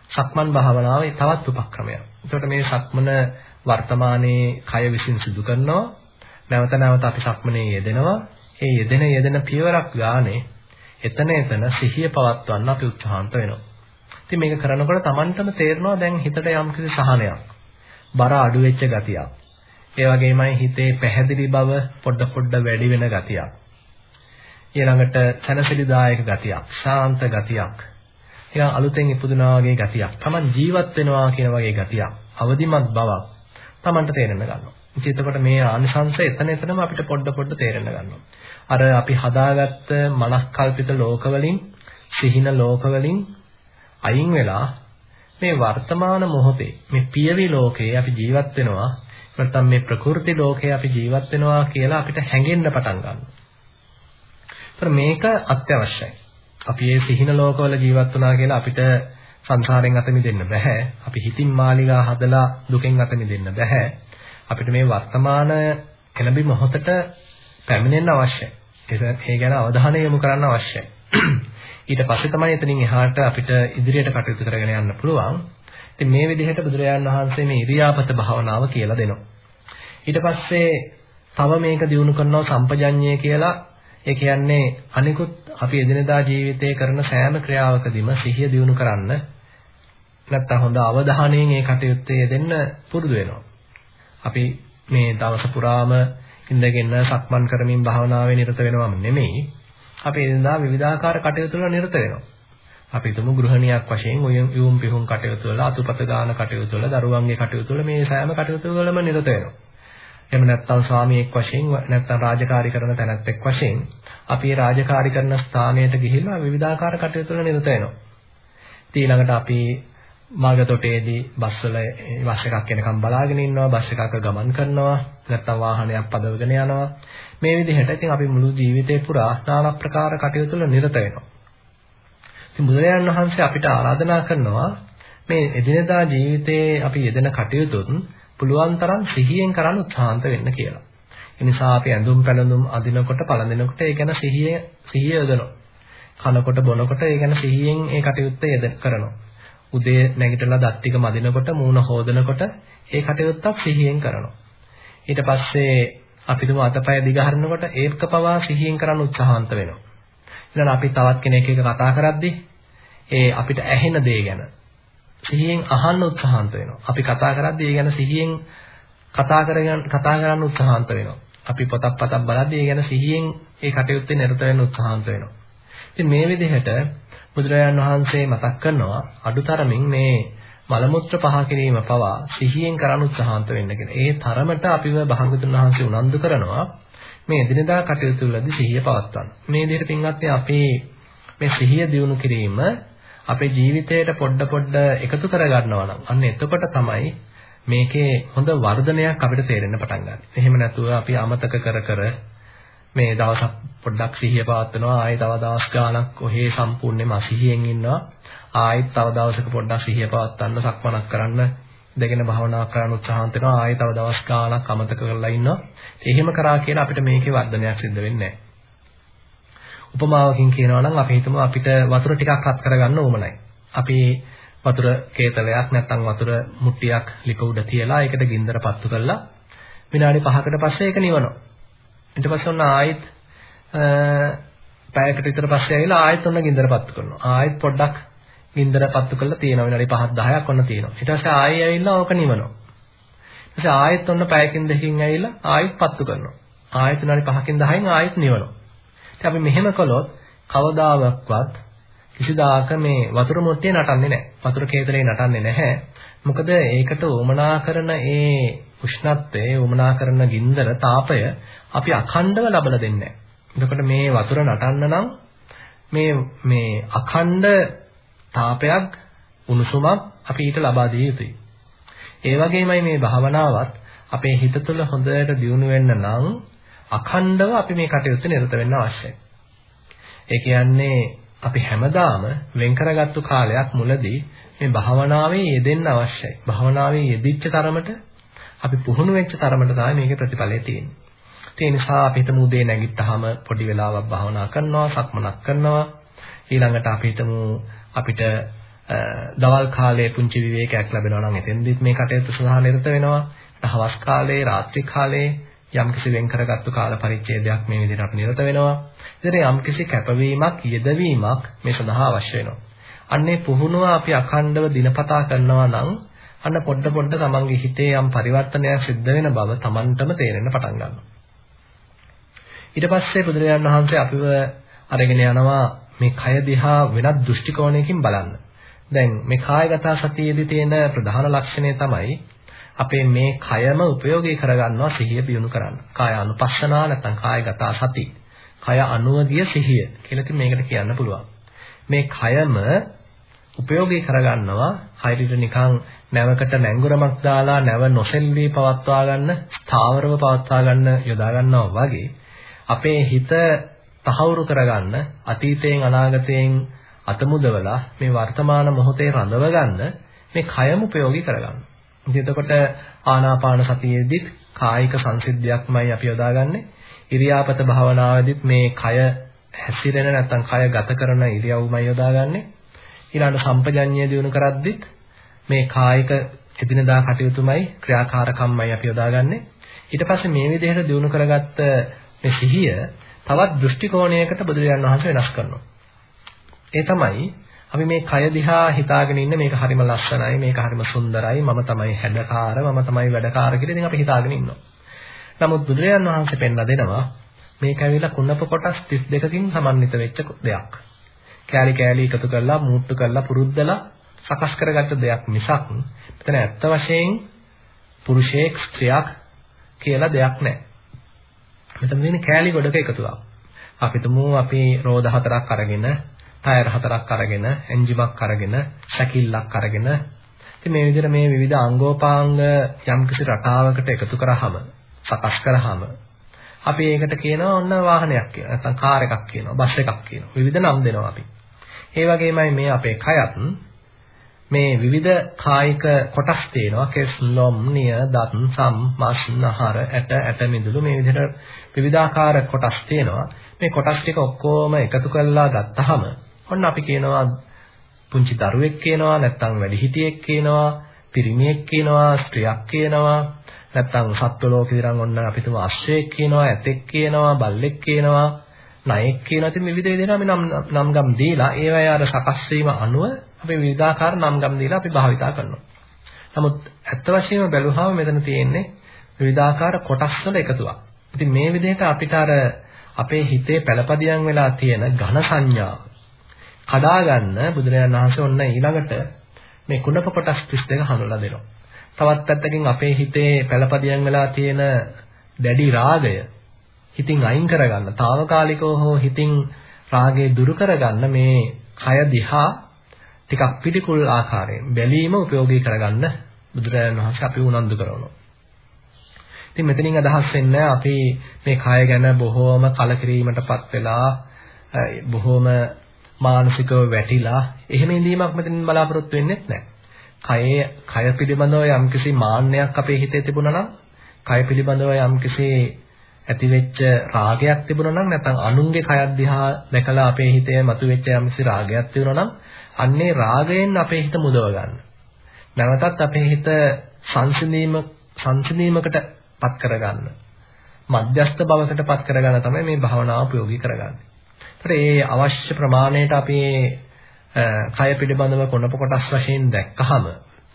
සක්මන් භාවනාවේ තවත් උපක්‍රමයක්. එතකොට මේ සක්මන වර්තමානයේ කය විසින් සිදු කරනවා. නැවත නැවත අපි සක්මනේ යෙදෙනවා. ඒ යෙදෙන යෙදෙන පියවරක් ගානේ එතන එතන සිහිය පවත්වන්න අපි උත්සාහන්ත වෙනවා. ඉතින් මේක කරනකොට Tamanටම තේරෙනවා දැන් හිතට යම්කිසි සහනයක්. බර අඩු වෙච්ච ගතියක්. ඒ වගේමයි හිතේ පැහැදිලි බව පොඩ පොඩ වැඩි වෙන ගතියක්. ඊළඟට සැනසෙලිදායක ගතියක්, ශාන්ත ගතියක්. නිකන් අලුතෙන් ඉපදුනා වගේ ගතියක්. Taman ජීවත් වෙනවා කියන වගේ ගතියක්. අවදිමත් බවක් Tamanට තේරෙන්න ගන්නවා. ඉතින් එතකොට මේ ආනිසංශ එතන එතනම අපිට පොඩ පොඩ තේරෙන්න ගන්නවා. අර අපි හදාගත්ත මනස්කල්පිත ලෝකවලින්, සිහින ලෝකවලින් අයින් වෙලා මේ වර්තමාන මොහොතේ මේ පියවි ලෝකේ අපි ජීවත් වෙනවා නැත්නම් මේ ප්‍රകൃති ලෝකේ අපි ජීවත් වෙනවා කියලා අපිට හැඟෙන්න පටන් ගන්නවා. ඒතර මේක අත්‍යවශ්‍යයි. අපි මේ සිහින ලෝකවල ජීවත් වුණා කියලා අපිට සංසාරයෙන් අත මිදෙන්න බෑ. අපි හිතින් මාලිගා හදලා දුකෙන් අත මිදෙන්න බෑ. අපිට මේ වර්තමාන එළඹි මොහොතට පැමිණෙන්න අවශ්‍යයි. ඒ ගැන අවධානය යොමු කරන්න අවශ්‍යයි. ඊට පස්සේ තමයි එතනින් එහාට අපිට ඉදිරියට කටයුතු කරගෙන යන්න පුළුවන්. ඉතින් මේ විදිහට බුදුරජාණන් වහන්සේ මේ ඉරියාපත භාවනාව කියලා දෙනවා. ඊට පස්සේ තව මේක දිනු කරනවා සම්පජඤ්ඤය කියලා. ඒ කියන්නේ අනිකුත් අපි එදිනදා ජීවිතයේ කරන සෑම ක්‍රියාවකදීම සිහිය දිනු කරන්න නැත්තම් හොඳ අවධානයෙන් ඒ කටයුත්තේ යෙදෙන්න පුරුදු වෙනවා. අපි මේ දවස පුරාම ඉඳගෙන සක්මන් කරමින් භාවනාවේ නිරත වෙනවම නෙමෙයි. අපි එදිනදා විවිධාකාර කටයුතු වල නිරත වෙනවා. අපි තුමු ගෘහණියක් වශයෙන් යොම් පිහුම් කටයුතු වල අතුපත ගාන කටයුතු වල දරුවන්ගේ කටයුතු වල මේ සෑම කටයුතු වලම නිරත වෙනවා. එහෙම නැත්නම් ස්වාමියෙක් වශයෙන් නැත්නම් රාජකාරී කරන තැනැත්තෙක් වශයෙන් අපි මේ රාජකාරී කරන ස්ථානයට ගිහිල්ලා විවිධාකාර කටයුතු වල නිරත වෙනවා. ඊළඟට අපි මාර්ගතොටේදී බස් වල බස් එකක් එනකම් බලාගෙන ඉන්නවා බස් එකක ගමන් කරනවා නැත්නම් වාහනයක් පදවගෙන යනවා මේ විදිහට ඉතින් අපි මුළු ජීවිතේ පුරා নানা ප්‍රකාර කටයුතු වල නිරත වෙනවා ඉතින් බුදුරජාණන් වහන්සේ අපිට ආරාධනා කරනවා මේ එදිනදා ජීවිතයේ අපි යෙදෙන කටයුතුත් පුළුවන් තරම් සිහියෙන් කරන්න උත්සාහන්ත වෙන්න කියලා. ඒ නිසා අපි ඇඳුම් පැළඳුම් අඳිනකොට පළඳිනකොට ඒ ගැන සිහිය සිහිය යොදනවා. කනකොට බොනකොට ඒ ගැන සිහියෙන් ඒ කටයුත්ත යෙද කරනවා. උදේ නැගිටලා දත් ටික මදිනකොට මූණ හොදනකොට ඒ කටයුත්තක් සිහියෙන් කරනවා. ඊට පස්සේ අපි තුම අතපය දිගහරනකොට ඒක පවා සිහියෙන් කරන්න උත්සාහන්ත වෙනවා. ඊළඟ අපි තවත් කෙනෙක් එක්ක කතා කරද්දී ඒ අපිට ඇහෙන දේ ගැන සිහියෙන් අහන්න උත්සාහන්ත වෙනවා. අපි කතා කරද්දී ඒ ගැන සිහියෙන් කතා කරගෙන කතා කරන්න උත්සාහන්ත වෙනවා. අපි පොතක් පතක් බලද්දී ඒ ගැන සිහියෙන් ඒ කටයුත්තේ නිරත වෙන්න උත්සාහන්ත වෙනවා. ඉතින් මේ විදිහට බුදුරජාන් වහන්සේ මතක් කරනවා අඩුතරමින් මේ මල මුත්‍ර පහ කිරීම පවා සිහියෙන් කරන්න උත්සාහන්ත වෙන්න කියලා. ඒ තරමට අපිව භාගතුන් වහන්සේ උනන්දු කරනවා මේ එදිනදා කටයුතු වලදී සිහිය පවත්වන්න. මේ විදිහට පින්වත්නි අපි මේ සිහිය දියුණු කිරීම අපේ ජීවිතයට පොඩ පොඩ එකතු කරගන්නවා නම් අන්න එතකොට තමයි මේකේ හොඳ වර්ධනයක් අපිට තේරෙන්න පටන් ගන්න. එහෙම නැතුව අපි අමතක කර කර මේ දවසක් පොඩ්ඩක් සිහිය පවත්වනවා. ආයෙ තව දවස් ගාණක් ඔහේ සම්පූර්ණයෙන්ම අසිහියෙන් ඉන්නවා. ආයෙත් තව දවසක පොඩ්ඩක් සිහිය පවත්වන්න සක්මනක් කරන්න දෙගෙන භාවනා කරන්න උත්සාහන්ත වෙනවා. ආයෙ තව දවස් ගාණක් අමතක කරලා ඉන්නවා. එහෙම කරා කියලා අපිට මේකේ වර්ධනයක් සිද්ධ වෙන්නේ නැහැ. උපමාවකින් කියනවා නම් අපි හිතමු අපිට වතුර ටිකක් අත් කරගන්න ඕමනයි. අපි වතුර කේතලයක් නැත්නම් වතුර මුට්ටියක් ලිප උඩ තියලා ඒකට ගින්දර පත්තු කරලා විනාඩි 5කට පස්සේ ඒක නිවනවා. ඊට පස්සේ ඔන්න ආයෙත් පැයකට විතර පස්සේ ඇවිල්ලා ආයෙත් ඔන්න ගින්දර පත්තු කරනවා. ආයෙත් පොඩ්ඩක් ගින්දර පත්තු කරලා තියෙනවා විනාඩි 5ක් 10ක් ඔන්න තියෙනවා. ඊට පස්සේ ආයෙ ඇවිල්ලා ඕක නිවනවා. ඊට පස්සේ ආයෙත් ඔන්න පැයකින් දෙකකින් ඇවිල්ලා ආයෙත් පත්තු කරනවා. ආයෙත් විනාඩි 5කින් 10න් ආයෙත් නිවනවා. ඉතින් අපි මෙහෙම කළොත් කවදාවත් කිසිදාක මේ වතුර මුට්ටිය නටන්නේ නැහැ. වතුර කේතලේ නටන්නේ නැහැ. මොකද ඒකට උමනා කරන ඒ උෂ්ණත්වය, උමනා කරන ගින්දර, තාපය අපි අඛණ්ඩව ලබලා දෙන්නේ එතකොට මේ වතුර නටන්න නම් මේ මේ අඛණ්ඩ තාපයක් උණුසුමක් අපි ඊට ලබා දිය යුතුයි. ඒ වගේමයි මේ භාවනාවත් අපේ හිත තුළ හොඳට දියුණු වෙන්න නම් අඛණ්ඩව අපි මේ කටයුත්ත නිරත වෙන්න අවශ්‍යයි. ඒ කියන්නේ අපි හැමදාම වෙන් කරගත්තු කාලයක් මුලදී මේ භාවනාවේ යෙදෙන්න අවශ්‍යයි. භාවනාවේ යෙදිච්ච තරමට අපි පුහුණු වෙච්ච තරමට තමයි මේකේ ප්‍රතිඵලය තියෙන්නේ. ඒ නිසා අපි හිතමු උදේ නැගිට්ටාම පොඩි වෙලාවක් භාවනා කරනවා, සක්මනක් කරනවා. ඊළඟට අපි හිතමු අපිට දවල් කාලයේ පුංචි විවේකයක් ලැබෙනවා නම් එතෙන්දිත් මේ කටයුතු සඳහා නිරත වෙනවා. හවස් කාලයේ, රාත්‍රී කාලයේ යම්කිසි වෙන් කරගත්තු කාල පරිච්ඡේදයක් මේ විදිහට අපි නිරත වෙනවා. ඉතින් යම්කිසි කැපවීමක්, යෙදවීමක් මේ සඳහා අවශ්‍ය වෙනවා. අන්නේ පුහුණුව අපි අඛණ්ඩව දිනපතා කරනවා නම් අන්න පොඩ පොඩ තමන්ගේ හිතේ යම් පරිවර්තනයක් සිද්ධ වෙන බව තමන්ටම තේරෙන්න පටන් ගන්නවා. ඊට පස්සේ බුදුරජාණන් වහන්සේ අපිව අරගෙන යනවා මේ කය දිහා වෙනත් දෘෂ්ටි කෝණයකින් බලන්න. දැන් මේ කායගත සතියේදී තියෙන ප්‍රධාන ලක්ෂණය තමයි අපේ මේ කයම ප්‍රයෝගී කරගන්නවා සිහිය දියුණු කරන්න. කාය අනුපස්සනා නැත්නම් කායගත සති. කය අනුවගිය සිහිය කියලා ඉතින් මේකට කියන්න පුළුවන්. මේ කයම උපයෝගී කරගන්නවා හරියට නිකන් නැවකට නැංගුරමක් දාලා නැව නොසෙල්වි පවත්වා ගන්න, ස්ථාවරව පවත්වා ගන්න යොදා ගන්නවා වගේ අපේ හිත තහවුරු කරගන්න අතීතයෙන් අනාගතයෙන් අතමුදවලා මේ වර්තමාන මොහොතේ රඳව ගන්න මේ කයම ප්‍රයෝගී කරගන්න. ඉතින් එතකොට ආනාපාන සතියේදීත් කායික සංසිද්ධියක්මයි අපි යොදාගන්නේ. ඉරියාපත භාවනාවේදීත් මේ කය හැසිරෙන නැත්නම් කය ගත කරන ඉරියව්මයි යොදාගන්නේ. ඊළඟ සම්පජඤ්ඤය දිනු කරද්දිත් මේ කායික එදිනදා කටයුතුමයි ක්‍රියාකාරකම්මයි අපි යොදාගන්නේ. ඊට පස්සේ මේ විදිහට දිනු කරගත්ත මේ සිහිය තවත් දෘෂ්ටි කෝණයකට බුදුරජාණන් වහන්සේ වෙනස් කරනවා. ඒ තමයි අපි මේ කය දිහා හිතාගෙන ඉන්න මේක හරිම ලස්සනයි මේක හරිම සුන්දරයි මම තමයි හැඩකාර මම තමයි වැඩකාර කියලා ඉතින් අපි හිතාගෙන ඉන්නවා. නමුත් බුදුරජාණන් වහන්සේ පෙන්ලා දෙනවා මේක ඇවිල්ලා කුණප කොටස් 32කින් සමන්විත වෙච්ච දෙයක්. කෑලි කෑලි එකතු කරලා මූට්ටු කරලා පුරුද්දලා සකස් කරගත්ත දෙයක් මිසක් මෙතන ඇත්ත වශයෙන් පුරුෂයෙක් ස්ත්‍රියක් කියලා දෙයක් නැහැ. මෙතන තියෙන කෑලි ගොඩක එකතුවක්. අපි තුමු අපි රෝද හතරක් අරගෙන ටයර් හතරක් අරගෙන එන්ජිමක් අරගෙන සැකිල්ලක් අරගෙන. ඉතින් මේ විදිහට මේ විවිධ අංගෝපාංග යම්කිසි රටාවකට එකතු කරාම සකස් කරාම අපි ඒකට කියනවා ඔන්න වාහනයක් කියලා. නැත්නම් කාර් එකක් කියනවා බස් එකක් කියනවා. විවිධ නම් දෙනවා අපි. ඒ වගේමයි මේ අපේ කයත් මේ විවිධ කායික කොටස් තියෙනවා. කෙස් ලොම් නිය දත් සම් මස් නහර ඇට ඇට මිදුළු මේ විදිහට විවිධාකාර කොටස් තියෙනවා. මේ කොටස් ටික ඔක්කොම එකතු කරලා ගත්තාම ඔන්න අපි කියනවා පුංචි දරුවෙක් කියනවා නැත්නම් වැඩිහිටියෙක් කියනවා පිරිමියෙක් කියනවා ස්ත්‍රියක් කියනවා නැත්නම් සත්ව ලෝකේ ඉඳන් ඔන්න අපි තුමු අශ්වයෙක් කියනවා ඇතෙක් කියනවා බල්ලෙක් කියනවා නයෙක් කියනවා. ඉතින් මේ විවිධ විදිහට අපි නම් නම් ගම් දීලා ඒවයි අර සකස් වීම අනුව අපි විවිධාකාර නම් ගම් දීලා අපි භාවිතා කරනවා නමුත් ඇත්ත වශයෙන්ම බැලුවාම මෙතන තියෙන්නේ විවිධාකාර කොටස් වල එකතුවක් ඉතින් මේ විදිහට අපිට අර අපේ හිතේ පළපදියම් වෙලා තියෙන ඝන සංඥාව කඩා ගන්න බුදුරජාණන් වහන්සේ ඔන්න ඊළඟට මේ කුණප කොටස් 32 හඳුනලා දෙනවා. තවත් පැත්තකින් අපේ හිතේ පළපදියම් වෙලා තියෙන දැඩි රාගය හිතින් අයින් කරගන්න, తాවකාලිකව හෝ හිතින් රාගය දුරු කරගන්න මේ කය දිහා ටිකක් පිටිකුල් ආකාරයෙන් බැලීම ප්‍රයෝගී කරගන්න බුදුරජාණන් වහන්සේ අපි උනන්දු කරනවා. ඉතින් මෙතනින් අදහස් වෙන්නේ අපි මේ කය ගැන බොහෝම කලකිරීමටපත් වෙලා බොහෝම මානසිකව වැටිලා එහෙම ඉඳීමක් මෙතනින් බලාපොරොත්තු වෙන්නේ නැහැ. කයේ කය පිළිබඳව යම්කිසි මාන්නයක් අපේ හිතේ තිබුණා නම් කය පිළිබඳව යම්කිසි ඇතිවෙච්ච රාගයක් තිබුණා නම් නැත්නම් අනුන්ගේ කයක් දිහා දැකලා අපේ හිතේ මතුවෙච්ච යම්කිසි රාගයක් තිබුණා නම් අන්නේ රාගයෙන් අපේ හිත මුදව ගන්න. නැවතත් අපේ හිත සංසිඳීම සංසිඳීමකට පත් කරගන්න. මධ්‍යස්ථ බවකට පත් කරගන්න තමයි මේ භාවනාව ප්‍රයෝගී කරගන්නේ. ඒතර ඒ අවශ්‍ය ප්‍රමාණයට අපි කය පිළිබඳව කොනප කොටස් වශයෙන් දැක්කහම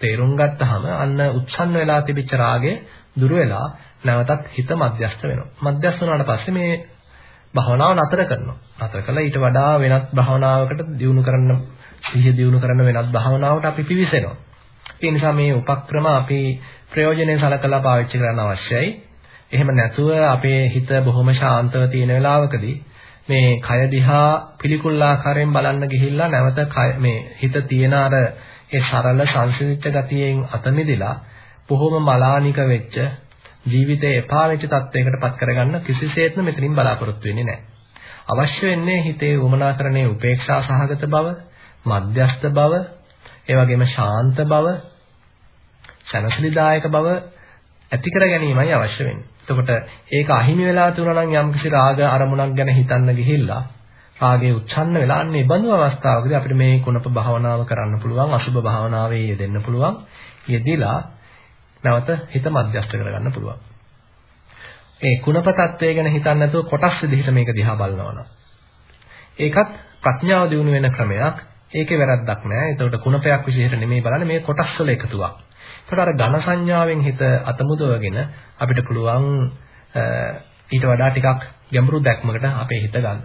තේරුම් ගත්තාම අන්න උත්සන්න වෙලා තිබිච්ච රාගය දුර වෙලා නැවතත් හිත මධ්‍යස්ත වෙනවා. මධ්‍යස්ත වුණාට පස්සේ මේ භාවනාව නතර කරනවා. නතර කළා ඊට වඩා වෙනත් භාවනාවකට දියුණු කරන්න සිහිය දියුණු කරන වෙනත් භාවනාවකට අපි පිවිසෙනවා. ඒ නිසා මේ උපක්‍රම අපි ප්‍රයෝජනෙයි සලකලා පාවිච්චි කරන්න අවශ්‍යයි. එහෙම නැතුව අපේ හිත බොහොම ශාන්තව තියෙන වෙලාවකදී මේ කය දිහා පිළිකුල් ආකාරයෙන් බලන්න ගිහිල්ලා නැවත කය මේ හිත තියෙන අර ඒ සරල සංසිඳිච්ච ගතියෙන් අත මිදලා බොහොම මලානික වෙච්ච ජීවිතේ එපා වෙච්ච තත්වයකටපත් කරගන්න කිසිසේත්ම මෙතනින් බලාපොරොත්තු වෙන්නේ නැහැ. අවශ්‍ය වෙන්නේ හිතේ උමනාකරණයේ උපේක්ෂා සහගත බව, මධ්‍යස්ත බව, ඒ වගේම ශාන්ත බව, සනසලිදායක බව ඇති කර ගැනීමයි අවශ්‍ය වෙන්නේ. එතකොට ඒක අහිමි වෙලා තුනනම් යම්කිසි රාග අරමුණක් ගැන හිතන්න ගිහිල්ලා රාගේ උච්ඡන්න වෙලා අන්නේ බඳු අවස්ථාවකදී අපිට මේ කුණප භාවනාව කරන්න පුළුවන් අසුබ භාවනාවේ යෙදෙන්න පුළුවන්. යෙදিলা නැවත හිත මධ්‍යස්ථ කරගන්න පුළුවන්. ඒ කුණප தත්වය ගැන හිතන්නේ නැතුව කොටස් විදිහට මේක දිහා බලනවා ඒකත් ප්‍රඥාව දිනු වෙන ක්‍රමයක්. ඒකේ වැරද්දක් නෑ ඒකට කුණපයක් විදිහට නෙමෙයි බලන්නේ මේ කොටස් වල එකතුවක් ඒකට අර ඝන සංඥාවෙන් හිත අතමුදවගෙන අපිට පුළුවන් ඊට වඩා ටිකක් ගැඹුරු දැක්මකට අපේ හිත ගන්න.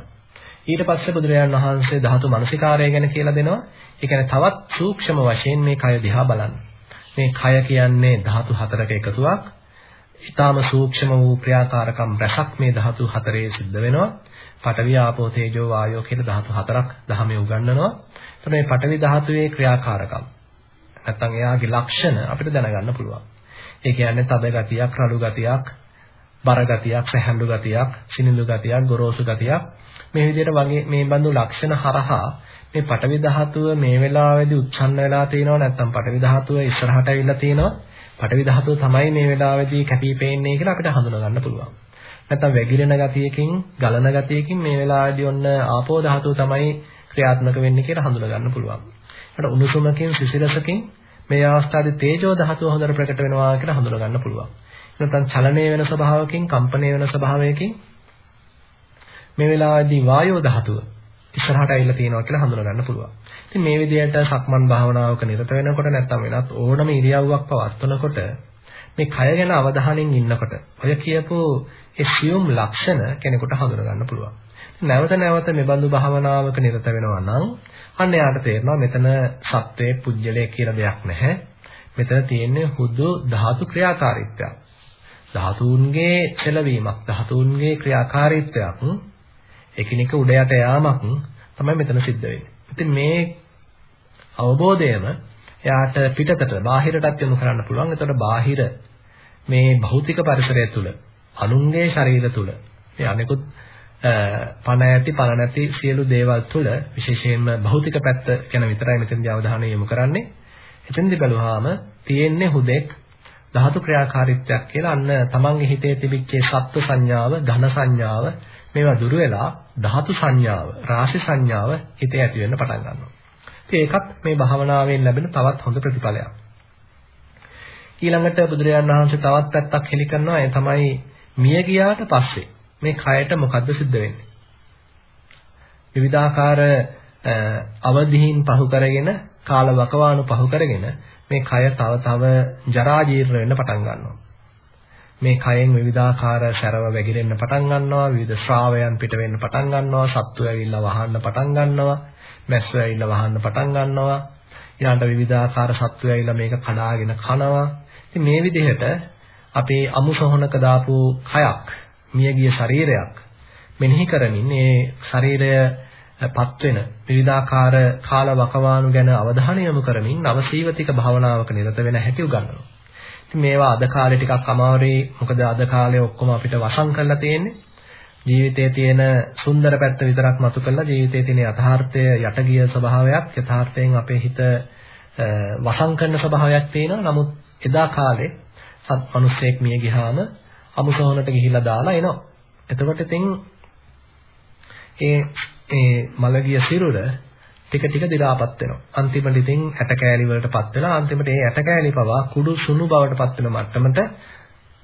ඊට පස්සේ බුදුරජාණන් වහන්සේ ධාතු මනසිකාරය ගැන කියලා දෙනවා. ඒ කියන්නේ තවත් සූක්ෂම වශයෙන් මේ කය දිහා බලන්න. මේ කය කියන්නේ ධාතු හතරක එකතුවක්. ඊටාම සූක්ෂම වූ ක්‍රියාකාරකම් රැසක් මේ ධාතු හතරේ සිද්ධ වෙනවා. පඨවි ආපෝ තේජෝ වායෝ කියන ධාතු හතරක් ධහමේ උගන්වනවා. එතකොට මේ පඨවි ධාතුවේ ක්‍රියාකාරකම් නැත්නම් එයාගේ ලක්ෂණ අපිට දැනගන්න පුළුවන්. ඒ කියන්නේ තද ගතියක්, රළු ගතියක්, බර ගතියක්, සැහැල්ලු ගතියක්, සිනිඳු ගතියක්, ගොරෝසු ගතියක් මේ විදිහට වගේ මේ බඳු ලක්ෂණ හරහා මේ පටවි ධාතුව මේ වෙලාවේදී උච්ඡන්න වෙලා තියෙනවා නැත්නම් පටවි ධාතුව ඉස්සරහට ඇවිල්ලා තියෙනවා පඨවි ධාතුව තමයි මේ වෙලාවේදී කැපී පෙනෙන්නේ කියලා අපිට හඳුනා ගන්න පුළුවන්. නැත්නම් වැగిරෙන ගතියකින්, ගලන ගතියකින් මේ වෙලාවේදී ඔන්න ආපෝ ධාතුව තමයි ක්‍රියාත්මක වෙන්නේ කියලා හඳුනා ගන්න පුළුවන්. ඒකට උණුසුමකින්, සිසිලසකින් මේ අවස්ථාවේ තේජෝ ධාතුව හොඳට ප්‍රකට වෙනවා කියලා හඳුනා ගන්න පුළුවන්. නැත්නම් චලනය වෙන ස්වභාවකින්, කම්පණය වෙන ස්වභාවයකින් මේ වෙලාවේදී වායෝ ධාතුව ඉස්සරහට ඇවිල්ලා තියෙනවා කියලා හඳුනා ගන්න පුළුවන්. ඉතින් මේ විදිහට සක්මන් භාවනාවක නිරත වෙනකොට නැත්නම් වෙනත් ඕනම ඉරියව්වක් පවත්වනකොට මේ කය ගැන අවධානයෙන් ඉන්නකොට ඔය කියපු ඒ සියුම් ලක්ෂණ කෙනෙකුට හඳුනා ගන්න පුළුවන්. නැවත නැවත මේ බඳු භාවනාවක නිරත වෙනවා නම් අන්න යාට තේරෙනවා මෙතන සත්වයේ පුජ්‍යලය කියලා දෙයක් නැහැ. මෙතන තියෙන්නේ හුදු ධාතු ක්‍රියාකාරීත්වයක්. ධාතුන්ගේ සැලවීමක්, ධාතුන්ගේ ක්‍රියාකාරීත්වයක් එකිනෙක උඩ යට යාමක් තමයි මෙතන සිද්ධ වෙන්නේ. ඉතින් මේ අවබෝධයම එයාට පිටතට බාහිරටත් යොමු කරන්න පුළුවන්. එතකොට බාහිර මේ භෞතික පරිසරය තුළ අනුන්ගේ ශරීර තුළ මේ අනිකුත් පණ ඇති පණ නැති සියලු දේවල් තුළ විශේෂයෙන්ම භෞතික පැත්ත ගැන විතරයි මෙතනදී අවධානය යොමු කරන්නේ. එතෙන්දී බලුවාම තියෙන්නේ හුදෙක් ධාතු ක්‍රියාකාරීත්වයක් කියලා අන්න තමන්ගේ හිතේ තිබිච්ච සත්ව සංඥාව, ඝන සංඥාව මේවා දුර වෙලා ධාතු සංඥාව, රාශි සංඥාව හිතේ ඇති වෙන්න පටන් ගන්නවා. ඉතින් ඒකත් මේ භාවනාවෙන් ලැබෙන තවත් හොඳ ප්‍රතිඵලයක්. ඊළඟට බුදුරජාණන් වහන්සේ තවත් පැත්තක් හෙලි කරනවා ඒ තමයි මිය ගියාට පස්සේ මේ කයට මොකද්ද සිද්ධ වෙන්නේ? විවිධාකාර අවදීන් පහු කරගෙන කාල වකවානු පහු කරගෙන මේ කය තව තව ජරා ජීර්ණ වෙන්න පටන් ගන්නවා. මේ කයෙන් විවිධාකාර ශරව වැగిරෙන්න පටන් ගන්නවා විවිධ ශ්‍රාවයන් පිට වෙන්න පටන් ගන්නවා සත්තු ඇවිල්ලා වහන්න පටන් ගන්නවා මැස්සෝ ඇවිල්ලා වහන්න පටන් ගන්නවා ඊළඟට විවිධාකාර සත්තු ඇවිල්ලා මේක කඩාගෙන කනවා ඉතින් මේ විදිහට අපේ අමුසොහනක දාපු කයක් මියගිය ශරීරයක් මෙනෙහි කරමින් මේ ශරීරය පත් වෙන විවිධාකාර කාල වකවානු ගැන අවධානය යොමු කරමින් නවසීවතික භාවනාවක නිරත වෙන හැටි උගන්වනවා. ඉතින් මේවා අද කාලේ ටිකක් අමාරුයි. මොකද අද කාලේ ඔක්කොම අපිට වසන් කරලා තියෙන්නේ. ජීවිතයේ තියෙන සුන්දර පැත්ත විතරක් මතු කරලා ජීවිතයේ තියෙන යථාර්ථය යටගිය ස්වභාවයක් යථාර්ථයෙන් අපේ හිත වසන් කරන ස්වභාවයක් තියෙනවා. නමුත් එදා කාලේ සත් මිනිස්සෙක් මිය ගියාම අමුසොහනට ගිහිල්ලා දාලා එනවා. එතකොට ඉතින් ඒ ඒ මලගිය සිරුර ටික ටික දි รา පත් වෙනවා. අන්තිමට ඉතින් ඇට කෑලි වලටපත් වෙලා අන්තිමට ඒ ඇට කෑලි පවා කුඩු සුණු බවටපත් වෙන මට්ටමට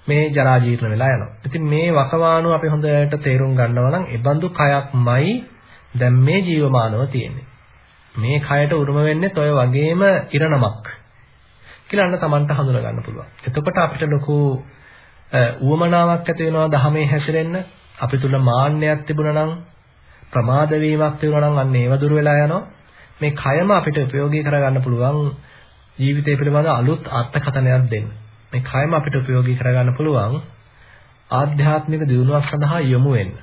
මේ ජරා ජීර්ණ වෙලා යනවා. ඉතින් මේ වකවානුව අපි හොඳට තේරුම් ගන්නවා නම් ඒ බඳු කයක්මයි දැන් මේ ජීවමානව තියෙන්නේ. මේ කයට උරුම වෙන්නේ ඔය වගේම ඉරණමක්. කියලා අන්න Tamanට හඳුනා ගන්න පුළුවන්. එතකොට අපිට ලොකු උවමනාවක් ඇති වෙනවා ධහමේ හැසිරෙන්න. අපි තුල මාන්නයක් තිබුණා නම් ප්‍රමාද වීමක් තිබුණා නම් අන්න ඒව දුර වෙලා යනවා. මේ කයම අපිට ප්‍රයෝගී කරගන්න පුළුවන් ජීවිතය පිළිබඳ අලුත් අර්ථකථනයක් දෙන්න. මේ කයම අපිට ප්‍රයෝගී කරගන්න පුළුවන් ආධ්‍යාත්මික දියුණුවක් සඳහා යොමු වෙන්න.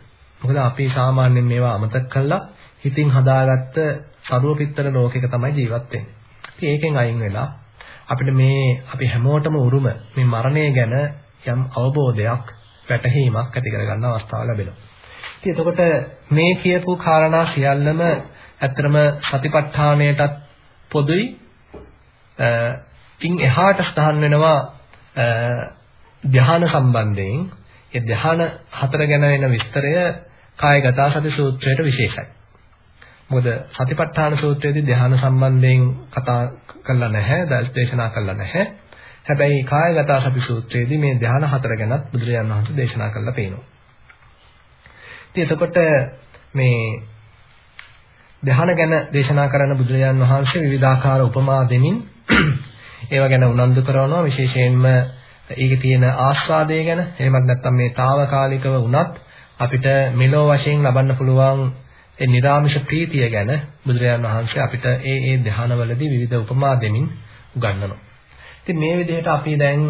මොකද අපි සාමාන්‍යයෙන් මේවා අමතක කළා හිතින් හදාගත්ත සරුව පිටතර ලෝකයක තමයි ජීවත් වෙන්නේ. ඉතින් ඒකෙන් අයින් වෙලා අපිට මේ අපි හැමෝටම උරුම මේ මරණය ගැන යම් අවබෝධයක් වැටහීමක් ඇති කරගන්න අවස්ථාව ලැබෙනවා. ඉතින් එතකොට මේ කියපු කාරණා සියල්ලම ඇත්තටම සතිපට්ඨානයටත් පොදුයි. ඉන් එහාට ස්ථාන වෙනවා ධ්‍යාන සම්බන්ධයෙන් ඒ ධ්‍යාන හතර ගැන වෙන විස්තරය කායගත සති සූත්‍රයට විශේෂයි. මොකද සතිපට්ඨාන සූත්‍රයේදී ධ්‍යාන සම්බන්ධයෙන් කතා කරලා නැහැ, දේශනා කරලා නැහැ. හැබැයි කායගත සති සූත්‍රයේදී මේ ධ්‍යාන හතර ගැනත් බුදුරජාණන් වහන්සේ දේශනා කරලා පේනවා. ඉතින් එතකොට මේ ධ්‍යාන ගැන දේශනා කරන බුදුරජාන් වහන්සේ විවිධාකාර උපමා දෙමින් ඒවා ගැන උනන්දු කරනවා විශේෂයෙන්ම ඒකේ තියෙන ආස්වාදය ගැන එහෙමත් නැත්නම් මේ తాවකාලිකව වුණත් අපිට මෙලෝ වශයෙන් ලබන්න පුළුවන් ඒ නිර්ාමිෂ ප්‍රීතිය ගැන බුදුරජාන් වහන්සේ අපිට ඒ ඒ ධ්‍යානවලදී විවිධ උපමා දෙමින් උගන්වනවා. ඉතින් මේ විදිහට අපි දැන්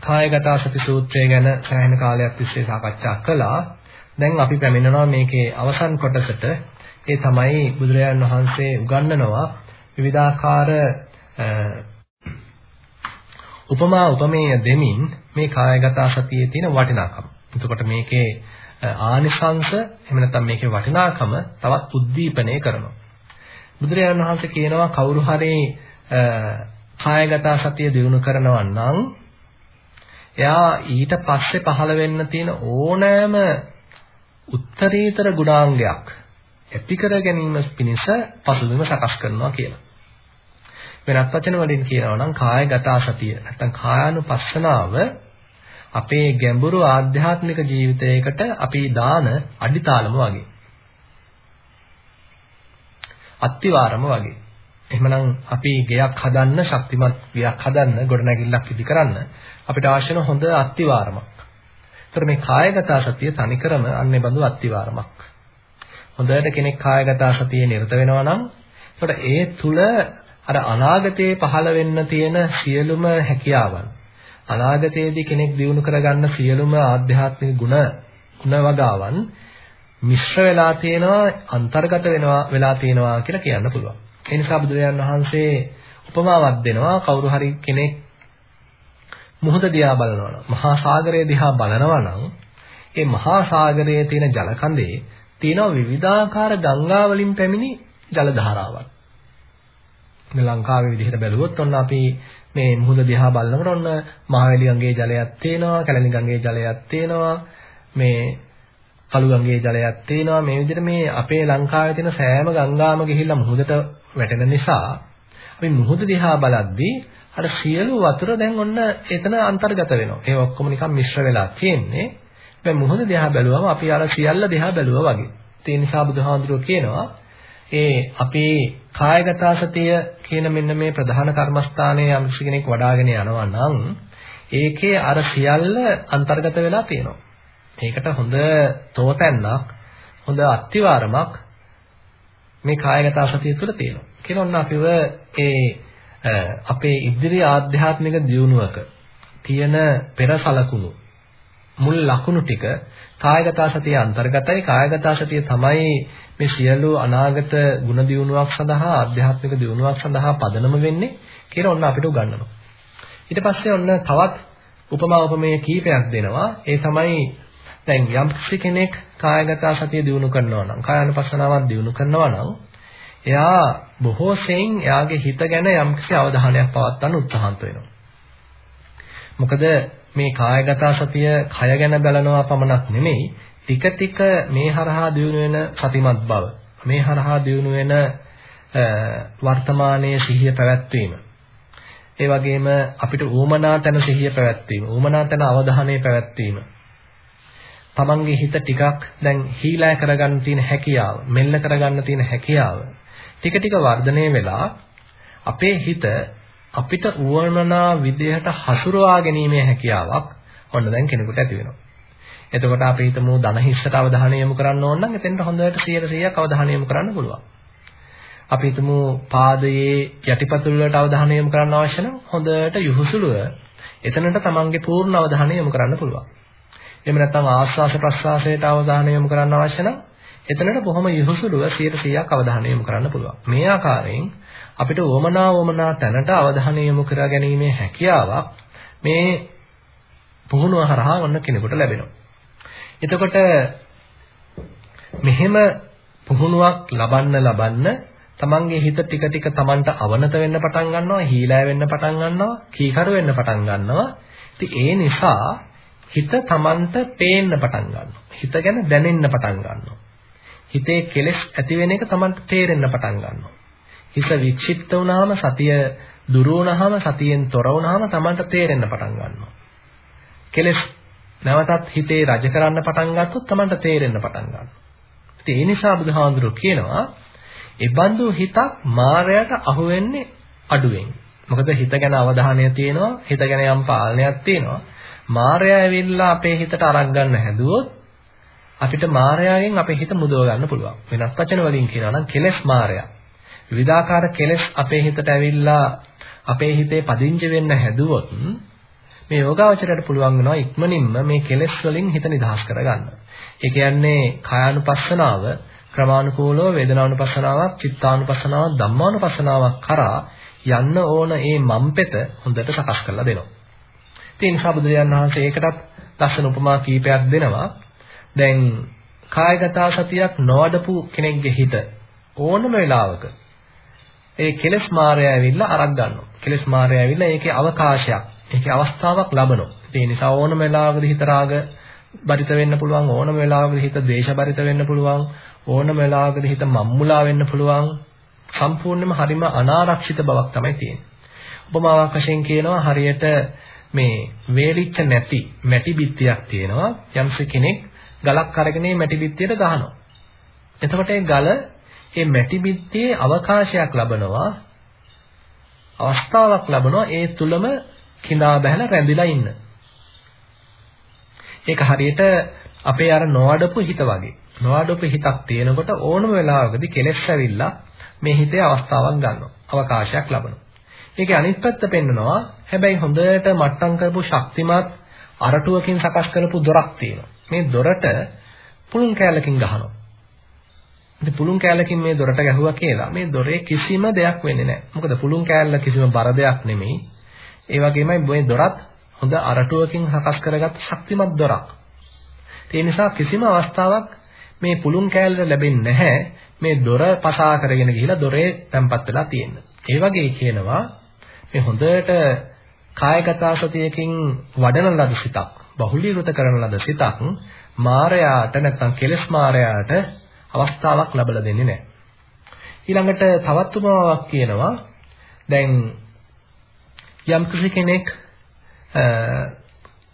කායගත සති සූත්‍රය ගැන සෑහෙන කාලයක් තිස්සේ සාකච්ඡා කළා. දැන් අපි පැමිණෙනවා මේකේ අවසන් කොටසට ඒ තමයි බුදුරජාණන් වහන්සේ උගන්වනවා විවිධාකාර උපමා උපමේය දෙමින් මේ කායගත සතියේ තියෙන වටිනාකම. එතකොට මේකේ ආනිසංශ එහෙම නැත්නම් මේකේ වටිනාකම තවත් උද්දීපනය කරනවා. බුදුරජාණන් වහන්සේ කියනවා කවුරු හරි කායගත සතිය දිනු කරනවා නම් එයා ඊට පස්සේ පහළ වෙන්න තියෙන ඕනෑම උත්තරීතර ගුණාංගයක් ඇති කර ගැනීම පිණිස පසුබිම සකස් කරනවා කියලා. වෙනත් වචන වලින් කියනවා නම් කායගත සතිය නැත්නම් කායානුපස්සනාව අපේ ගැඹුරු ආධ්‍යාත්මික ජීවිතයකට අපි දාන අඩිතාලම වගේ. අත්තිවාරම වගේ. එහෙමනම් අපි ගෙයක් හදන්න ශක්තිමත් ගෙයක් හදන්න ගොඩනැගිල්ලක් ඉදි කරන්න අපිට අවශ්‍ය වෙන හොඳ අත්තිවාරමක්. ඒතර මේ කායගත සතිය තනිකරම අන්නේ බඳු අත්තිවාරමක්. හොඳට කෙනෙක් කායගත සතියේ නිරත වෙනවා නම් ඒකට ඒ තුල අර අනාගතයේ පහළ වෙන්න තියෙන සියලුම හැකියාවන් අනාගතයේදී කෙනෙක් දිනු කරගන්න සියලුම ආධ්‍යාත්මික ගුණ ගුණ වගාවන් මිශ්‍ර වෙලා තියෙනවා අන්තර්ගත වෙනවා වෙලා තියෙනවා කියලා කියන්න පුළුවන්. ඒ නිසා බුදුරජාණන් වහන්සේ උපමාවක් දෙනවා කවුරු හරි කෙනෙක් මුහුද දිහා බලනවා නම් මහා සාගරය දිහා බලනවා නම් ඒ මහා සාගරයේ තියෙන ජල කඳේ තියෙන විවිධාකාර ගංගා වලින් පැමිණි ජල ධාරාවක්. මේ ලංකාවේ විදිහට බැලුවොත් ඔන්න අපි මේ මුහුද දිහා බලනකොට ඔන්න මහවැලි ගඟේ ජලයක් තියෙනවා, කැලණි ගඟේ ජලයක් තියෙනවා, මේ කළු ගඟේ ජලයක් තියෙනවා. මේ විදිහට මේ අපේ ලංකාවේ තියෙන සෑම ගංගාම ගිහිල්ලා මුහුදට වැටෙන නිසා අපි මුහුද දිහා බලද්දී අර සියලු වතුර දැන් ඔන්න එතන අන්තර්ගත වෙනවා. ඒ ඔක්කොම නිකන් මිශ්‍ර වෙලා තියෙන්නේ. දැන් මුහුද දිහා බැලුවම අපි අර සියල්ල දිහා බැලුවා වගේ. ඒ නිසා බුදුහාඳුරෝ කියනවා ඒ අපේ කායගත සතිය කියන මෙන්න මේ ප්‍රධාන කර්මස්ථානයේ යම් කෙනෙක් වඩාගෙන යනවා නම් ඒකේ අර සියල්ල අන්තර්ගත වෙලා තියෙනවා. ඒකට හොඳ තෝතැන්නක් හොඳ අත්තිවාරමක් මේ කායගත සතිය තුළ තියෙනවා. කියලා ඔන්න අපිව ඒ අපේ ඉදිරි ආධ්‍යාත්මික දියුණුවක තියෙන පෙර සලකුණු මුල් ලකුණු ටික කායගත සතිය අන්තර්ගතයි කායගත සතිය තමයි මේ සියලු අනාගත ගුණ දියුණුවක් සඳහා ආධ්‍යාත්මික දියුණුවක් සඳහා පදනම වෙන්නේ කියලා ඔන්න අපිට උගන්වනවා. ඊට පස්සේ ඔන්න තවත් උපමා උපමේය කීපයක් දෙනවා. ඒ තමයි දැන් යම් කෙනෙක් කායගත සතිය දියුණු කරනවා නම් කායानुපස්සනාවක් දියුණු කරනවා නම් එයා බොහෝ සෙයින් එයාගේ හිත ගැන යම්කිසි අවධානයක් පවත්වන්න උත්සාහන්ත වෙනවා. මොකද මේ කායගත සතිය කය ගැන බලනවා පමණක් නෙමෙයි ටික ටික මේ හරහා දියුණු වෙන සතිමත් බව මේ හරහා දියුණු වෙන වර්තමානයේ සිහිය පැවැත්වීම. ඒ වගේම අපිට ඌමනා තැන සිහිය පැවැත්වීම ඌමනා තැන අවධානය පැවැත්වීම. තමන්ගේ හිත ටිකක් දැන් හීලා කරගන්න තියෙන හැකියාව මෙල්ල කරගන්න තියෙන හැකියාව ටික ටික වර්ධනය වෙලා අපේ හිත අපිට උවමනා විදිහට හසුරවා ගැනීමේ හැකියාවක් ඔන්න දැන් කෙනෙකුට ඇති වෙනවා. එතකොට අපි හිතමු ධන හිස්සට අවධානය යොමු කරන්න ඕන නම් එතෙන්ට හොඳට 100%ක් අවධානය යොමු කරන්න පුළුවන්. අපි හිතමු පාදයේ යටිපතුල් වලට අවධානය යොමු කරන්න අවශ්‍ය නම් හොඳට යහුසුලුව එතනට තමන්ගේ පූර්ණ අවධානය යොමු කරන්න පුළුවන්. එහෙම නැත්නම් ආස්වාස ප්‍රස්වාසයට අවධානය යොමු කරන්න අවශ්‍ය නම් එතනට බොහොම යහුසුලුව 100%ක් අවධානය යොමු කරන්න පුළුවන්. මේ ආකාරයෙන් අපිට වමනා වමනා තැනට අවධානය යොමු කර ගැනීමේ හැකියාවක් මේ පුහුණුව හරහා වන්න කෙනෙකුට ලැබෙනවා. එතකොට මෙහෙම පුහුණුවක් ලබන්න ලබන්න තමන්ගේ හිත ටික ටික තමන්ට අවනත වෙන්න පටන් ගන්නවා, හීලෑ වෙන්න පටන් ගන්නවා, කීකරු වෙන්න පටන් ගන්නවා. ඉතින් ඒ නිසා හිත තමන්ට පේන්න පටන් ගන්නවා. හිත ගැන දැනෙන්න පටන් ගන්නවා. හිතේ කෙලෙස් ඇති වෙන එක තමන්ට තේරෙන්න පටන් ගන්නවා. හිත වික්ෂිප්ත වුණාම සතිය දුර වුණාම සතියෙන් තොර වුණාම Tamanට තේරෙන්න පටන් ගන්නවා. කෙලස් නැවතත් හිතේ රජ කරන්න පටන් ගත්තොත් Tamanට තේරෙන්න පටන් ගන්නවා. ඉතින් ඒ නිසා බුදුහාඳුරෝ කියනවා "ඒබඳු හිතක් මායයට අහු වෙන්නේ අඩුවෙන්." මොකද හිත ගැන අවධානය තියෙනවා, හිත ගැන යම් පාලනයක් තියෙනවා. මායя ඇවිල්ලා අපේ හිතට අරන් ගන්න හැදුවොත් අපිට මායයෙන් අපේ හිත මුදව ගන්න පුළුවන්. වෙනස් වචන වලින් කියනවා නම් කෙලස් මායя. විවිධාකාර කෙලෙස් අපේ හිතට ඇවිල්ලා අපේ හිතේ පදිංචි වෙන්න හැදුවොත් මේ යෝගාවචරයට පුළුවන් වෙනවා ඉක්මනින්ම මේ කෙලෙස් වලින් හිත නිදහස් කරගන්න. ඒ කියන්නේ කායානුපස්සනාව ක්‍රමානුකූලව වේදනානුපස්සනාවක්, චිත්තානුපස්සනාවක්, ධම්මානුපස්සනාවක් කරා යන්න ඕන ඒ මම්පෙත හොඳට සකස් කරලා දෙනවා. ඒ නිසා බුදුරජාණන් වහන්සේ ඒකටත් ලස්සන උපමා කීපයක් දෙනවා. දැන් කායගත සතියක් නොවඩපු කෙනෙක්ගේ හිත ඕනම වෙලාවක ඒ කෙලස් මායя ඇවිල්ලා අරක් ගන්නවා. කෙලස් මායя ඇවිල්ලා ඒකේ අවකාශයක්, ඒකේ අවස්ථාවක් ලබනවා. ඒ නිසා ඕනම වෙලාවකදී හිත රාග බරිත වෙන්න පුළුවන්, ඕනම වෙලාවකදී හිත ද්වේෂ බරිත වෙන්න පුළුවන්, ඕනම වෙලාවකදී හිත මම්මුලා වෙන්න පුළුවන්. සම්පූර්ණයෙන්ම හරිම අනාරක්ෂිත බවක් තමයි තියෙන්නේ. උපමාවක් වශයෙන් කියනවා හරියට මේ වේලිච්ච නැති මැටි බිත්තියක් තියෙනවා. යම්ස කෙනෙක් ගලක් අරගෙන මැටි බිත්තියට ගහනවා. එතකොට ඒ ගල ඒ මැටි බිත්තියේ අවකාශයක් ලබනවා අවස්ථාවක් ලබනවා ඒ තුලම කිඳා බහැලා රැඳිලා ඉන්න. ඒක හරියට අපේ අර නොඅඩපු හිත වගේ. නොඅඩපු හිතක් තියෙනකොට ඕනම වෙලාවකදී කෙලෙස් ඇවිල්ලා මේ හිතේ අවස්ථාවක් ගන්නවා. අවකාශයක් ලබනවා. ඒකේ අනිත් පැත්ත පෙන්නනවා හැබැයි හොඳට මට්ටම් කරපු ශක්තිමත් අරටුවකින් සකස් කරපු දොරක් තියෙනවා. මේ දොරට පුළුන් කෑල්ලකින් ගහනවා. ඉතින් පුළුන් කෑල්ලකින් මේ දොරට ගැහුවා කියලා මේ දොරේ කිසිම දෙයක් වෙන්නේ නැහැ. මොකද පුළුන් කෑල්ල කිසිම බර දෙයක් නෙමෙයි. ඒ වගේමයි මේ දොරත් හොඳ අරටුවකින් සකස් කරගත් ශක්තිමත් දොරක්. ඒ නිසා කිසිම අවස්ථාවක් මේ පුළුන් කෑල්ල ලැබෙන්නේ නැහැ. මේ දොර පසා කරගෙන ගිහිලා දොරේ තැම්පත් වෙලා තියෙන. ඒ වගේ කියනවා මේ හොඳට කායගත සතියකින් වඩන ලද සිතක්, බහුලීකృత කරන ලද සිතක් මායයට නැත්නම් කෙලස් මායයට අවස්ථාවක් ලැබලා දෙන්නේ නැහැ. ඊළඟට තවත් උපමාවක් කියනවා. දැන් යම් කෙනෙක්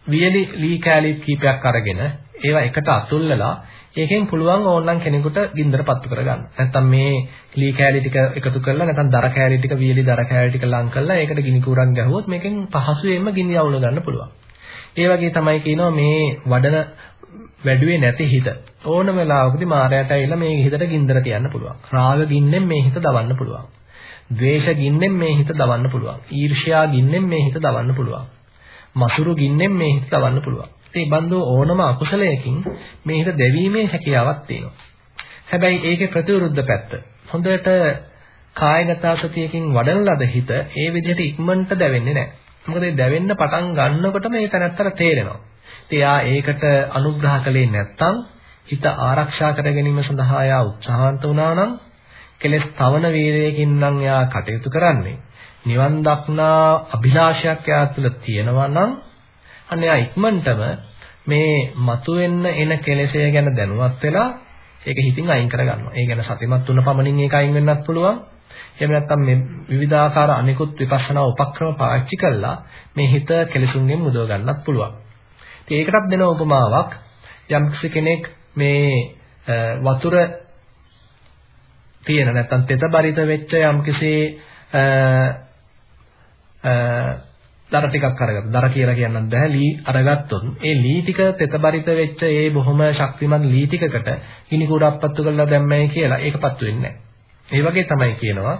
වියලි ලී කෑලි කීපයක් අරගෙන ඒවා එකට අතුල්ලලා ඒකෙන් පුළුවන් ඕනනම් කෙනෙකුට ගින්දර පත්තු කරගන්න. නැත්තම් මේ ලී කෑලි ටික එකතු කරලා නැත්තම් දර කෑලි ටික වියලි දර කෑලි ටික ලං කරලා ඒකට ගිනි කූරක් ගැහුවොත් මේකෙන් පහසුවෙන්ම ගිනි අවුල ගන්න පුළුවන්. ඒ වගේ තමයි කියනවා මේ වඩන වැඩුවේ නැති හිත ඕනම වෙලාවකදී මායයට ඇවිල්ලා මේ හිතට ගින්දර තියන්න පුළුවන්. රාග ගින්නෙන් මේ හිත දවන්න පුළුවන්. ද්වේෂ ගින්නෙන් මේ හිත දවන්න පුළුවන්. ඊර්ෂ්‍යා ගින්නෙන් මේ හිත දවන්න පුළුවන්. මසුරු ගින්නෙන් මේ හිත දවන්න පුළුවන්. ඒ බඳු ඕනම අකුසලයකින් මේ හිත දෙවීමේ හැකියාවක් තියෙනවා. හැබැයි ඒකේ ප්‍රතිවිරුද්ධ පැත්ත. හොඳට කායගත සතියකින් වඩන ලද හිත ඒ විදිහට ඉක්මනට දැවෙන්නේ නැහැ. මොකද ඒ දැවෙන්න පටන් ගන්නකොටම ඒක නැත්තර තේරෙනවා. එයා ඒකට අනුග්‍රහ කළේ නැත්නම් හිත ආරක්ෂා කර ගැනීම සඳහා යා උත්සාහන්ත වුණා නම් කෙලස් තවන වීරයකින් නම් යා කටයුතු කරන්නේ නිවන් දක්නා අභිලාෂයක් යා තුළ තියෙනවා නම් අන්න යා ඉක්මනටම මේ මතුවෙන්න එන කෙලෙසය ගැන දැනුවත් වෙලා ඒක හිතින් අයින් කරගන්නවා. ඒ ගැන සතිමත් වුණ පමණින් ඒක අයින් වෙන්නත් පුළුවන්. එහෙම නැත්නම් මේ විවිධාකාර අනිකුත් විපස්සනා උපක්‍රම පාවිච්චි කරලා මේ හිත කෙලෙසුන්ගෙන් මුදව ගන්නත් පුළුවන්. ඉතින් ඒකටත් දෙන උපමාවක් යම් කෙනෙක් මේ වතුර තියෙන නැත්නම් තෙත බරිත වෙච්ච යම්කිසි දර ටිකක් අරගත්තා. දර කියලා කියන්නත් බෑ. ලී අරගත්තොත් ඒ ලී ටික තෙත බරිත වෙච්ච ඒ බොහොම ශක්තිමත් ලී ටිකකට ගිනි කුරක් පත්තු කරලා දැම්මයි කියලා ඒක පත්තු වෙන්නේ නැහැ. ඒ වගේ තමයි කියනවා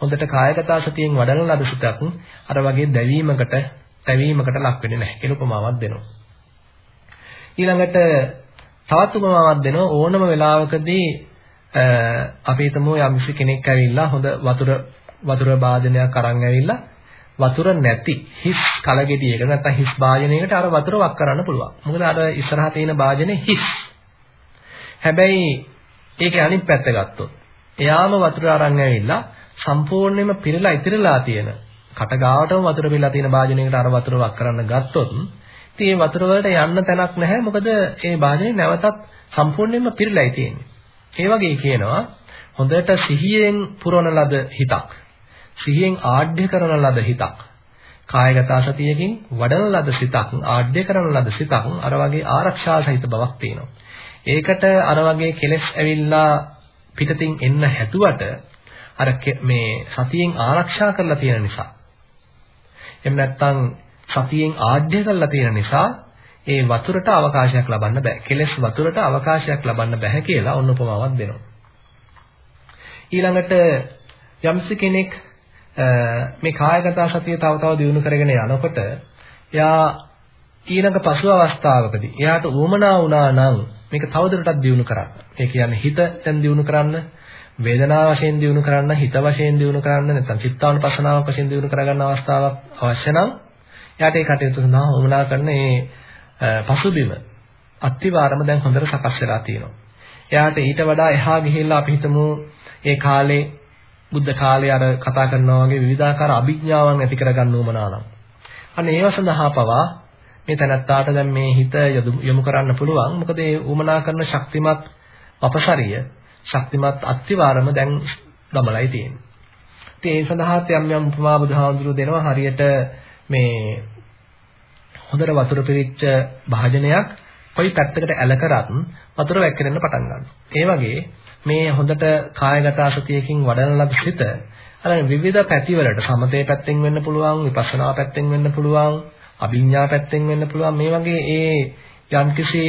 හොඳට කායගත සතියෙන් වඩන ලද සිතක් අර වගේ දැවීමකට, තැවීමකට ලක් වෙන්නේ නැහැ කියලා උපමාවක් දෙනවා. ඊළඟට තවත් උපමාවක් දෙනවා ඕනම වෙලාවකදී අපි හිතමු යම්සි කෙනෙක් ඇවිල්ලා හොඳ වතුර වතුර භාජනයක් අරන් ඇවිල්ලා වතුර නැති හිස් කලගෙඩියකට නැත්නම් හිස් භාජනයකට අර වතුර වක් කරන්න පුළුවන්. මොකද අර ඉස්සරහා තියෙන භාජනේ හිස්. හැබැයි ඒකේ අනිත් පැත්ත ගත්තොත් එයාම වතුර අරන් ඇවිල්ලා සම්පූර්ණයෙන්ම පිරලා ඉතිරලා තියෙන කට ගාවටම වතුර පිරලා තියෙන භාජනයකට අර වතුර වක් කරන්න ගත්තොත් ඉතින් මේ වතුර වලට යන්න තැනක් නැහැ. මොකද මේ භාජනේ නැවතත් සම්පූර්ණයෙන්ම පිරීලායි තියෙන්නේ. ඒ වගේ කියනවා හොඳට සිහියෙන් පුරවන ලද හිතක්. සිහියෙන් ආඩ්‍ය කරන ලද හිතක්. කායගත සතියකින් වඩන ලද සිතක්, ආඩ්‍ය කරන ලද සිතක් අර වගේ ආරක්ෂා සහිත බවක් තියෙනවා. ඒකට අර වගේ කෙලෙස් ඇවිල්ලා පිටතින් එන්න හැදුවට අර මේ සතියෙන් ආරක්ෂා කරලා තියෙන නිසා එහෙම නැත්නම් සතියෙන් ආඩ්‍ය කරලා තියෙන නිසා ඒ වතුරට අවකාශයක් ලබන්න බෑ. කෙලස් වතුරට අවකාශයක් ලබන්න බෑ කියලා ඔන්න උපමාවක් දෙනවා. ඊළඟට යම්සි කෙනෙක් මේ කායගත සතිය තව තව දියුණු කරගෙන යනකොට එයා ඊළඟ පසු අවස්ථාවකදී එයාට උවමනා වුණා නම් මේක තවදුරටත් දියුණු කරන්න. ඒ කියන්නේ හිත දැන් දියුණු කරන්න, වේදනාව වශයෙන් දියුණු කරන්න, හිත වශයෙන් දියුණු කරන්න, නැත්නම් චිත්තානුපස්සනාවක් වශයෙන් දියුණු කරගන්න අවස්ථාවක් අවශ්‍ය නම් එයාට ඒ කටයුතු සඳහා වමනා කරන මේ පසුබිම අත්විවරම දැන් හොඳට සකස් වෙලා තියෙනවා. එයාට ඊට වඩා එහා ගිහිල්ලා අපි හිතමු ඒ කාලේ බුද්ධ කාලේ අර කතා කරනවා වගේ විවිධාකාර අභිඥාවන් ඇති කරගන්න උවමනා නම් අන්න ඒව සඳහා පවා මේ තැනත්තාට දැන් මේ හිත යොමු කරන්න පුළුවන්. මොකද ඒ උමනා කරන ශක්තිමත් අපසරිය, ශක්තිමත් අත්විවරම දැන් දමලයි තියෙන්නේ. ඉතින් ඒ සඳහාත් යම් යම් උපමා බුදුහාඳුරු දෙනවා හරියට මේ හොඳට වතුර පිරිච්ච භාජනයක් කොයි පැත්තකට ඇල කරත් වතුර වැක්කිරෙන්න පටන් ගන්නවා. ඒ වගේ මේ හොඳට කායගත සතියකින් වඩන ලද සිත අර විවිධ පැතිවලට සමතේ පැත්තෙන් වෙන්න පුළුවන් විපස්සනා පැත්තෙන් වෙන්න පුළුවන් අභිඥා පැත්තෙන් වෙන්න පුළුවන් මේ වගේ ඒ යම්කිසි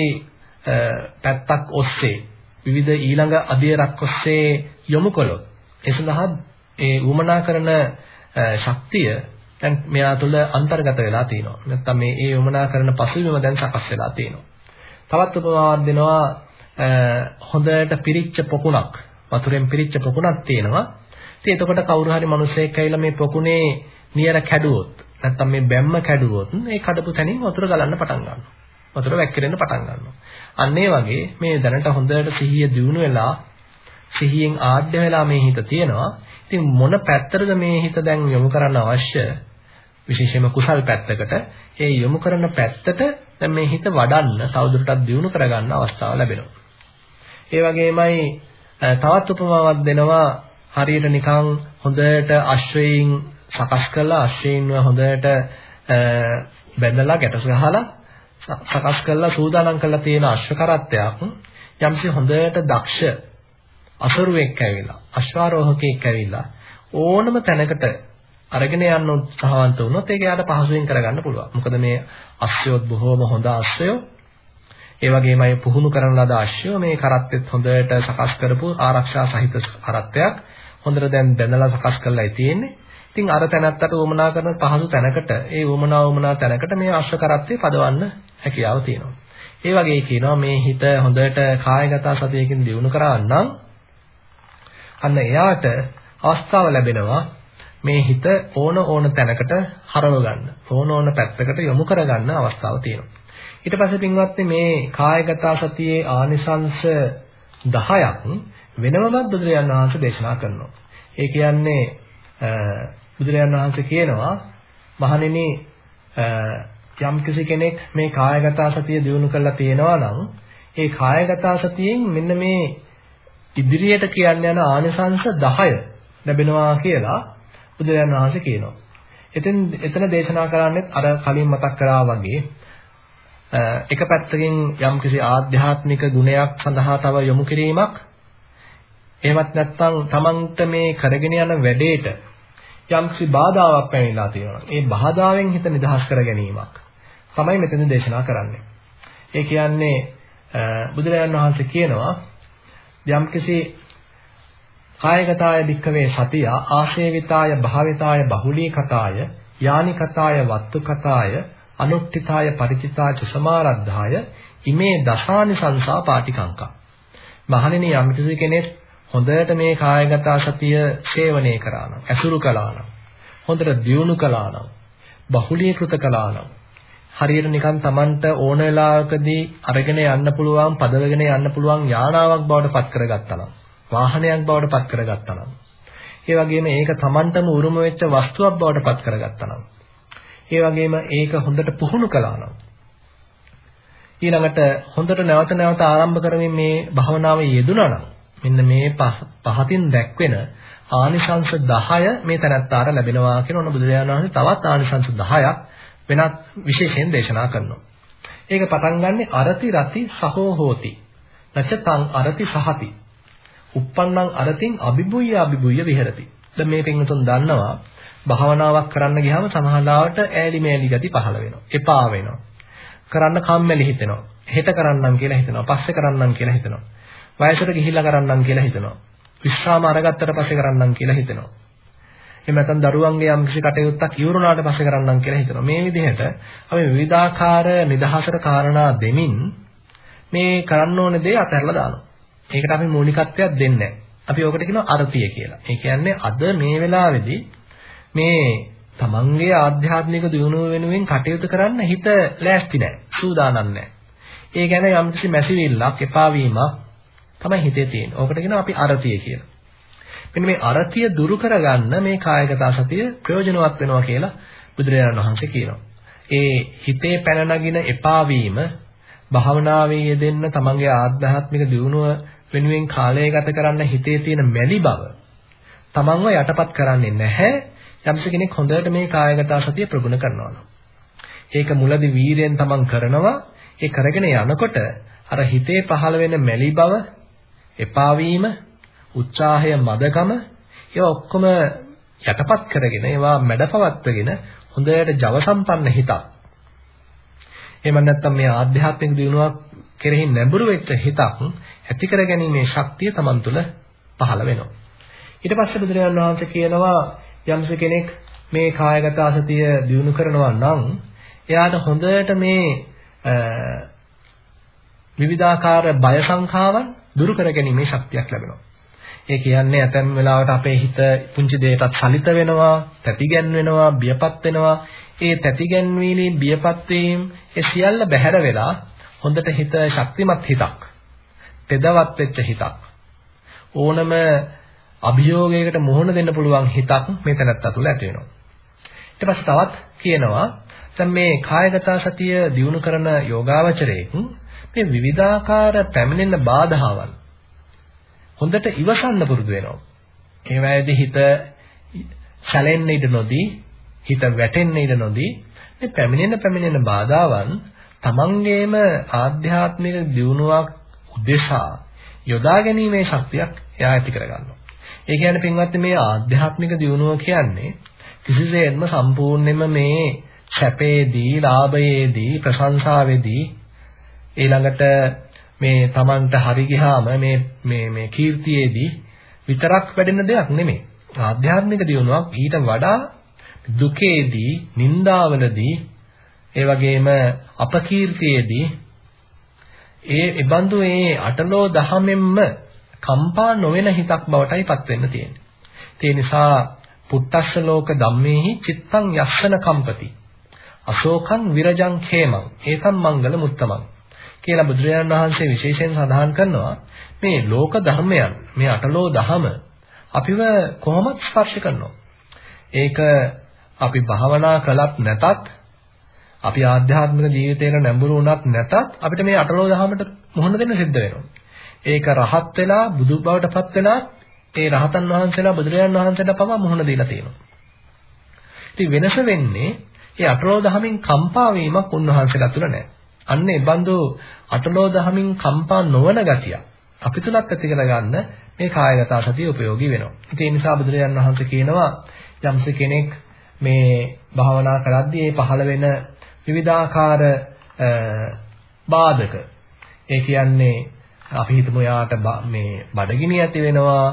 පැත්තක් ඔස්සේ විවිධ ඊළඟ අධියරක් ඔස්සේ යොමු කළොත් ඒ සඳහා ඒ උමනා කරන ශක්තිය දැන් මෙයා තුළ අන්තර්ගත වෙලා තියෙනවා. නැත්තම් මේ ඒ උමනා කරන පසුබිම දැන් සකස් වෙලා තියෙනවා. තවත් උපමාවක් දෙනවා හොඳට පිරිච්ච පොකුණක් වතුරෙන් පිරිච්ච පොකුණක් තියෙනවා. ඉතින් එතකොට කවුරු හරි මිනිස්සෙක් ඇවිල්ලා මේ පොකුණේ නියර කැඩුවොත් නැත්තම් මේ බැම්ම කැඩුවොත් ඒ කඩපු තැනින් වතුර ගලන්න පටන් ගන්නවා. වතුර වැක්කිරෙන්න පටන් ගන්නවා. අන්න ඒ වගේ මේ දැනට හොඳට සිහිය දියුණු වෙලා සිහියෙන් ආඩ්‍ය වෙලා මේ හිත තියෙනවා. ඉතින් මොන පැත්තටද මේ හිත දැන් යොමු කරන්න අවශ්‍ය? විශේෂයෙන්ම කුසල් පැත්තකට ඒ යොමු කරන පැත්තට දැන් මේ හිත වඩන්න තවදුරටත් දියුණු කරගන්න අවස්ථාව ලැබෙනවා. ඒ වගේමයි තවත් උපමාවක් දෙනවා හරියට නිකන් හොඳට අශ්වයින් සකස් කරලා අශ්වයින්ව හොඳට බැඳලා ගැටස් ගහලා සකස් කරලා සූදානම් කරලා තියෙන අශ්ව කරත්තයක් යම්සි හොඳට දක්ෂ අසරුවෙක් ඇවිල්ලා අශ්වාරෝහකෙක් ඇවිල්ලා ඕනම තැනකට අරගෙන යන්න උත්සාහවන්ත වුණොත් ඒක යාට පහසුවෙන් කරගන්න පුළුවන්. මොකද මේ අශ්වයොත් බොහෝම හොඳ අශ්වයෝ. ඒ වගේමයි පුහුණු කරන ලද අශ්වයෝ මේ කරත්තෙත් හොඳට සකස් කරපු ආරක්ෂා සහිත කරත්තයක් හොඳට දැන් බැඳලා සකස් කරලායි තියෙන්නේ. ඉතින් අර තැනත්තට උමනා කරන පහසු තැනකට ඒ උමනා උමනා තැනකට මේ අශ්ව කරත්තේ පදවන්න හැකියාව තියෙනවා. ඒ වගේ කියනවා මේ හිත හොඳට කායගත සතියකින් දියුණු කරවන්නම් අන්න එයාට අවස්ථාව ලැබෙනවා මේ හිත ඕන ඕන තැනකට හරව ගන්න. ඕන ඕන පැත්තකට යොමු කරගන්න අවස්ථාව තියෙනවා. ඊට පස්සේ පින්වත්නි මේ කායගත සතියේ ආනිසංශ 10ක් වෙනමවත් බුදුරජාණන් වහන්සේ දේශනා කරනවා. ඒ කියන්නේ බුදුරජාණන් වහන්සේ කියනවා මහණෙනි යම් කෙනෙක් මේ කායගත සතිය දිනු කරලා තියෙනවා නම් ඒ කායගත සතියෙන් මෙන්න මේ ඉදිරියට කියන්න යන ආනිසංශ 10 ලැබෙනවා කියලා බුදුරජාණන් වහන්සේ කියනවා. එතෙන් එතන දේශනා කරන්නේ අර කලින් මතක් කරා වගේ එක පැත්තකින් යම්කිසි ආධ්‍යාත්මික ගුණයක් සඳහා තව යොමු කිරීමක් එහෙමත් නැත්නම් තමන්ට මේ කරගෙන යන වැඩේට යම්කිසි බාධාවක් පැමිණලා තියෙනවා. ඒ බාධාවෙන් හිත නිදහස් කර ගැනීමක් තමයි මෙතන දේශනා කරන්නේ. ඒ කියන්නේ බුදුරජාණන් වහන්සේ කියනවා යම්කිසි කායගතාය භික්කවේ සතියා ආශේවිතාය භාවිතාය බහුලී කතාය යානි කතාය වත්තු කතාය අනුක්තිතාය ಪರಿචිතාච සමාරද්ධාය ඉමේ දසානි සංසා පාටිකංකා. මහණෙනි යම්කිසි කෙනෙක් හොඳට මේ කායගත සතිය සේවනය කරා නම් ඇසුරු කළා නම් හොඳට දියුණු කළා නම් බහුලීකృత කළා නම් හරියට නිකන් Tamanට ඕන වෙලාවකදී අරගෙන යන්න පුළුවන් පදවගෙන යන්න පුළුවන් යානාවක් බවට පත් කරගත්තා නම් වාහනයක් බවට පත් කරගත්තා නම් ඒ වගේම ඒක Tamanටම උරුම වෙච්ච වස්තුවක් බවට පත් කරගත්තා නම් ඒ වගේම ඒක හොඳට පුහුණු කළා නම් ඊළඟට හොඳට නැවත නැවත ආරම්භ කරමින් මේ භාවනාව යෙදුණා නම් මෙන්න මේ පහතින් දැක්වෙන ආනිසංස 10 මේ තැනත්තාට ලැබෙනවා කියන ඔන්න බුදුරජාණන් වහන්සේ තවත් ආනිසංස 10ක් වෙනත් විශේෂයෙන් දේශනා කරනවා. ඒක පටන් ගන්නෙ අරති රති සහෝ හෝති. නචතං අරති සහති. Uppannං අරතින් අබිබුය්‍ය අබිබුය්‍ය විහෙරති. දැන් මේ පින්වතුන් දන්නවා භාවනාවක් කරන්න ගියාම සමහරවිට ඈලි මේලි ගති පහළ වෙනවා. එපා වෙනවා. කරන්න කම්මැලි හිතෙනවා. හෙට කරන්නම් කියලා හිතනවා. පස්සේ කරන්නම් කියලා හිතනවා. වයසට ගිහිල්ලා කරන්නම් කියලා හිතනවා. විශ්‍රාම අරගත්තට පස්සේ කරන්නම් කියලා හිතනවා. එහෙම නැත්නම් දරුවන්ගේ යම්කිසි කටයුත්තක් ඉවරුණාට පස්සේ කරන්නම් කියලා හිතනවා. මේ විදිහට අපි විවිධාකාර නිදහසට කාරණා දෙමින් මේ කරන්න ඕන දේ අතහැරලා දානවා. ඒකට අපි මූලිකත්වයක් දෙන්නේ අපි ඔකට කියනවා අර්ථිය කියලා. ඒ කියන්නේ අද මේ වෙලාවේදී මේ තමන්ගේ ආධ්‍යාත්මික දියුණුව වෙනුවෙන් කටයුතු කරන්න හිත ලෑස්ති නැහැ. සූදානම් නැහැ. ඒ කියන්නේ යම්කිසි මැසිවිල්ලක්, එපා වීමක් තමයි හිතේ තියෙන්නේ. ඕකට කියනවා අපි අර්ථිය කියලා. මෙන්න මේ අරතිය දුරු කරගන්න මේ කායගත සතිය ප්‍රයෝජනවත් වෙනවා කියලා බුදුරජාණන් වහන්සේ කියනවා. ඒ හිතේ පැන නගින එපා වීම භාවනාවේ යෙදෙන්න තමන්ගේ ආධ්‍යාත්මික දියුණුව වෙනුවෙන් කාලය ගත කරන්න හිතේ තියෙන මැලි බව තමන්ව යටපත් කරන්නේ නැහැ. යම්ස කෙනෙක් හොඳට මේ කායගත සතිය ප්‍රගුණ කරනවා නම්. ඒක මුලදී වීරයෙන් තමන් කරනවා. ඒ කරගෙන යනකොට අර හිතේ පහළ වෙන මැලි බව, එපා වීම, උත්සාහය මදකම ඒවා ඔක්කොම යටපත් කරගෙන ඒවා මැඩපවත්වගෙන හොඳට ජව සම්පන්න හිතක්. එහෙම නැත්නම් මේ ආධ්‍යාත්මික දියුණුවක් කෙරෙහි නැඹුරු වෙච්ච හිතක් ඇති කරගැනීමේ ශක්තිය Taman තුල පහළ වෙනවා. ඊට පස්සේ බුදුරජාණන් වහන්සේ කියනවා යම්ස කෙනෙක් මේ කායගත අසතිය දියුණු කරනවා නම් එයාට හොඳට මේ විවිධාකාර බය සංඛාවන් දුරු කරගැනීමේ ශක්තියක් ලැබෙනවා. ඒ කියන්නේ ඇතැම් වෙලාවට අපේ හිත පුංචි දෙයකටත් සලිත වෙනවා, තැතිගැන් වෙනවා, බියපත් වෙනවා. ඒ තැතිගැන්වීමෙන් බියපත් වීම ඒ සියල්ල බැහැර වෙලා හොඳට හිත ශක්තිමත් හිතක්, තෙදවත් වෙච්ච හිතක්. ඕනම අභියෝගයකට මුහුණ දෙන්න පුළුවන් හිතක් මේ තැනත්තා තුළ ඇති වෙනවා. ඊට පස්සේ තවත් කියනවා දැන් මේ කායගත සතිය දියුණු කරන යෝගාවචරයේ මේ විවිධාකාර පැමිණෙන බාධාවන් හොඳට ඉවසන්න පුරුදු වෙනවා. ඒ වෙලාවේදී හිත සැලෙන්න ඉඩ නොදී, හිත වැටෙන්න ඉඩ නොදී මේ පැමිණෙන පැමිණෙන බාධාවන් තමන්ගේම ආධ්‍යාත්මික දියුණුවක් උදෙසා යොදා ගැනීමේ ශක්තියක් එයා ඇති කරගන්නවා. ඒ කියන්නේ පින්වත්නි මේ ආධ්‍යාත්මික දියුණුව කියන්නේ කිසිසේත්ම සම්පූර්ණයෙන්ම මේ සැපේදී, ලාභයේදී, ප්‍රශංසාවේදී ඊළඟට මේ Tamanට හරි ගියාම මේ මේ මේ කීර්තියේදී විතරක් වැඩෙන දෙයක් නෙමෙයි. ආධ්‍යාත්මික දියුණුවක් ඊට වඩා දුකේදී, නිന്ദාවලදී, ඒ වගේම අපකීර්තියේදී ඒ ඉබඳු ඒ අටලෝ දහමෙන්ම කම්පා නොවන හිතක් බවටයි පත් වෙන්න තියෙන්නේ. ඒ නිසා පුත්තස්ස ලෝක ධම්මේහි චිත්තං යස්සන කම්පති. අශෝකං විරජං khemං ඒකම් මංගල මුත්තමං කියලා බුදුරජාණන් වහන්සේ විශේෂයෙන් සඳහන් කරනවා මේ ලෝක ධර්මයන් මේ අටලෝ දහම අපිව කොහොමද ස්පර්ශ කරනවා ඒක අපි භාවනා කළත් නැතත් අපි ආධ්‍යාත්මික ජීවිතේට නැඹුරු වුණත් නැතත් අපිට මේ අටලෝ දහමට මුහුණ දෙන්න සිද්ධ වෙනවා. ඒක රහත් වෙලා බුදු බවට පත් වෙලා ඒ රහතන් වහන්සේලා බුදුරජාණන් වහන්සේලා පවා මුහුණ දීලා තියෙනවා. ඉතින් වෙනස වෙන්නේ ඒ අටලෝ දහමින් කම්පා වීමක් උන්වහන්සේලා තුල නැහැ. අන්න ඒ බඳු අටලෝ දහමින් කම්පා නොවන ගතිය අපි තුලත් ඇති කරගන්න මේ කායගත සතිය ප්‍රයෝගී වෙනවා. ඉතින් ඒ නිසා බුදුරජාණන් වහන්සේ කියනවා යම්ස කෙනෙක් මේ භාවනා කරද්දී මේ පහළ වෙන විවිධාකාර බාධක ඒ කියන්නේ අපි හිතමු යාට මේ බඩගිනි ඇති වෙනවා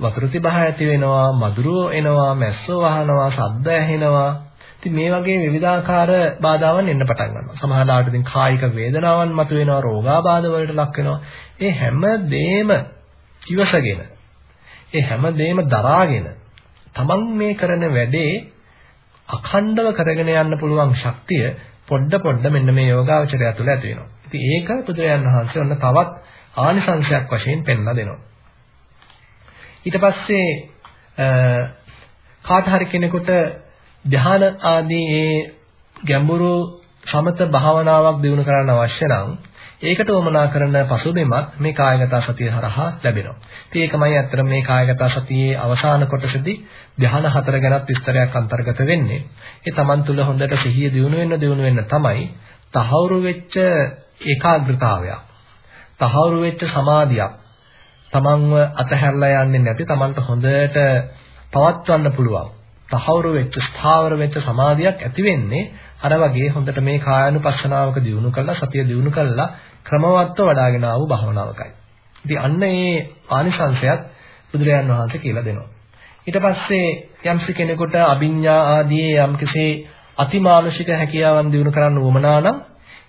වතුර තිබහ ඇති වෙනවා මදුරුව එනවා මැස්සෝ වහනවා සද්ද ඇහෙනවා ඉතින් මේ වගේ විවිධාකාර බාධාවන් එන්න පටන් ගන්නවා. සමහරවිට ඉතින් කායික වේදනාවන් මතුවෙනවා, රෝගාබාධ වලට ලක් වෙනවා. ඒ හැම දෙෙම කිවසගෙන, ඒ හැම දෙෙම දරාගෙන තමන් මේ කරන වැඩේ අඛණ්ඩව කරගෙන යන්න පුළුවන් ශක්තිය පොඩ පොඩ මෙන්න මේ යෝගාවචරය තුළ ඇති වෙනවා. ඉතින් ඒක බුදුරජාණන් වහන්සේ ඔන්න තවත් ආනිසංශයක් වශයෙන් පෙන්ලා දෙනවා. ඊට පස්සේ කාට හරි කෙනෙකුට ධ්‍යාන ආදී ඒ ගැඹුරු සමත භාවනාවක් දිනු කරන්න අවශ්‍ය නම් ඒකට උවමනා කරන පසුබිමත් මේ කායගත සතිය හරහා ලැබෙනවා. ඉතින් ඒකමයි අත්‍තරම මේ කායගත සතියේ අවසාන කොටසදී ධ්‍යාන හතර ගැනත් විස්තරයක් අන්තර්ගත වෙන්නේ. ඒ Taman තුල හොඳට සිහිය දිනු වෙන්න දිනු වෙන්න තමයි තහවුරු වෙච්ච ඒකාග්‍රතාවයක්. තහවුරු වෙච්ච සමාධියක්. Tamanව අතහැරලා යන්නේ නැති Tamanට හොඳට පවත්වන්න පුළුවන්. තහවුරු වෙච්ච ස්ථාවර වෙච්ච සමාධියක් ඇති වෙන්නේ අර වගේ හොඳට මේ කායानुපස්සනාවක දියුණු කළා සතිය දියුණු කළා ක්‍රමවත්ව වඩ아가න ආ වූ භාවනාවකයි. ඉතින් අන්න ඒ ආනිසංශයත් බුදුරජාන් වහන්සේ කියලා දෙනවා. ඊට පස්සේ යම්සි කෙනෙකුට අභිඥා ආදී යම්කිසි අතිමානුෂික හැකියාවන් දියුණු කරන්න උවමනා නම්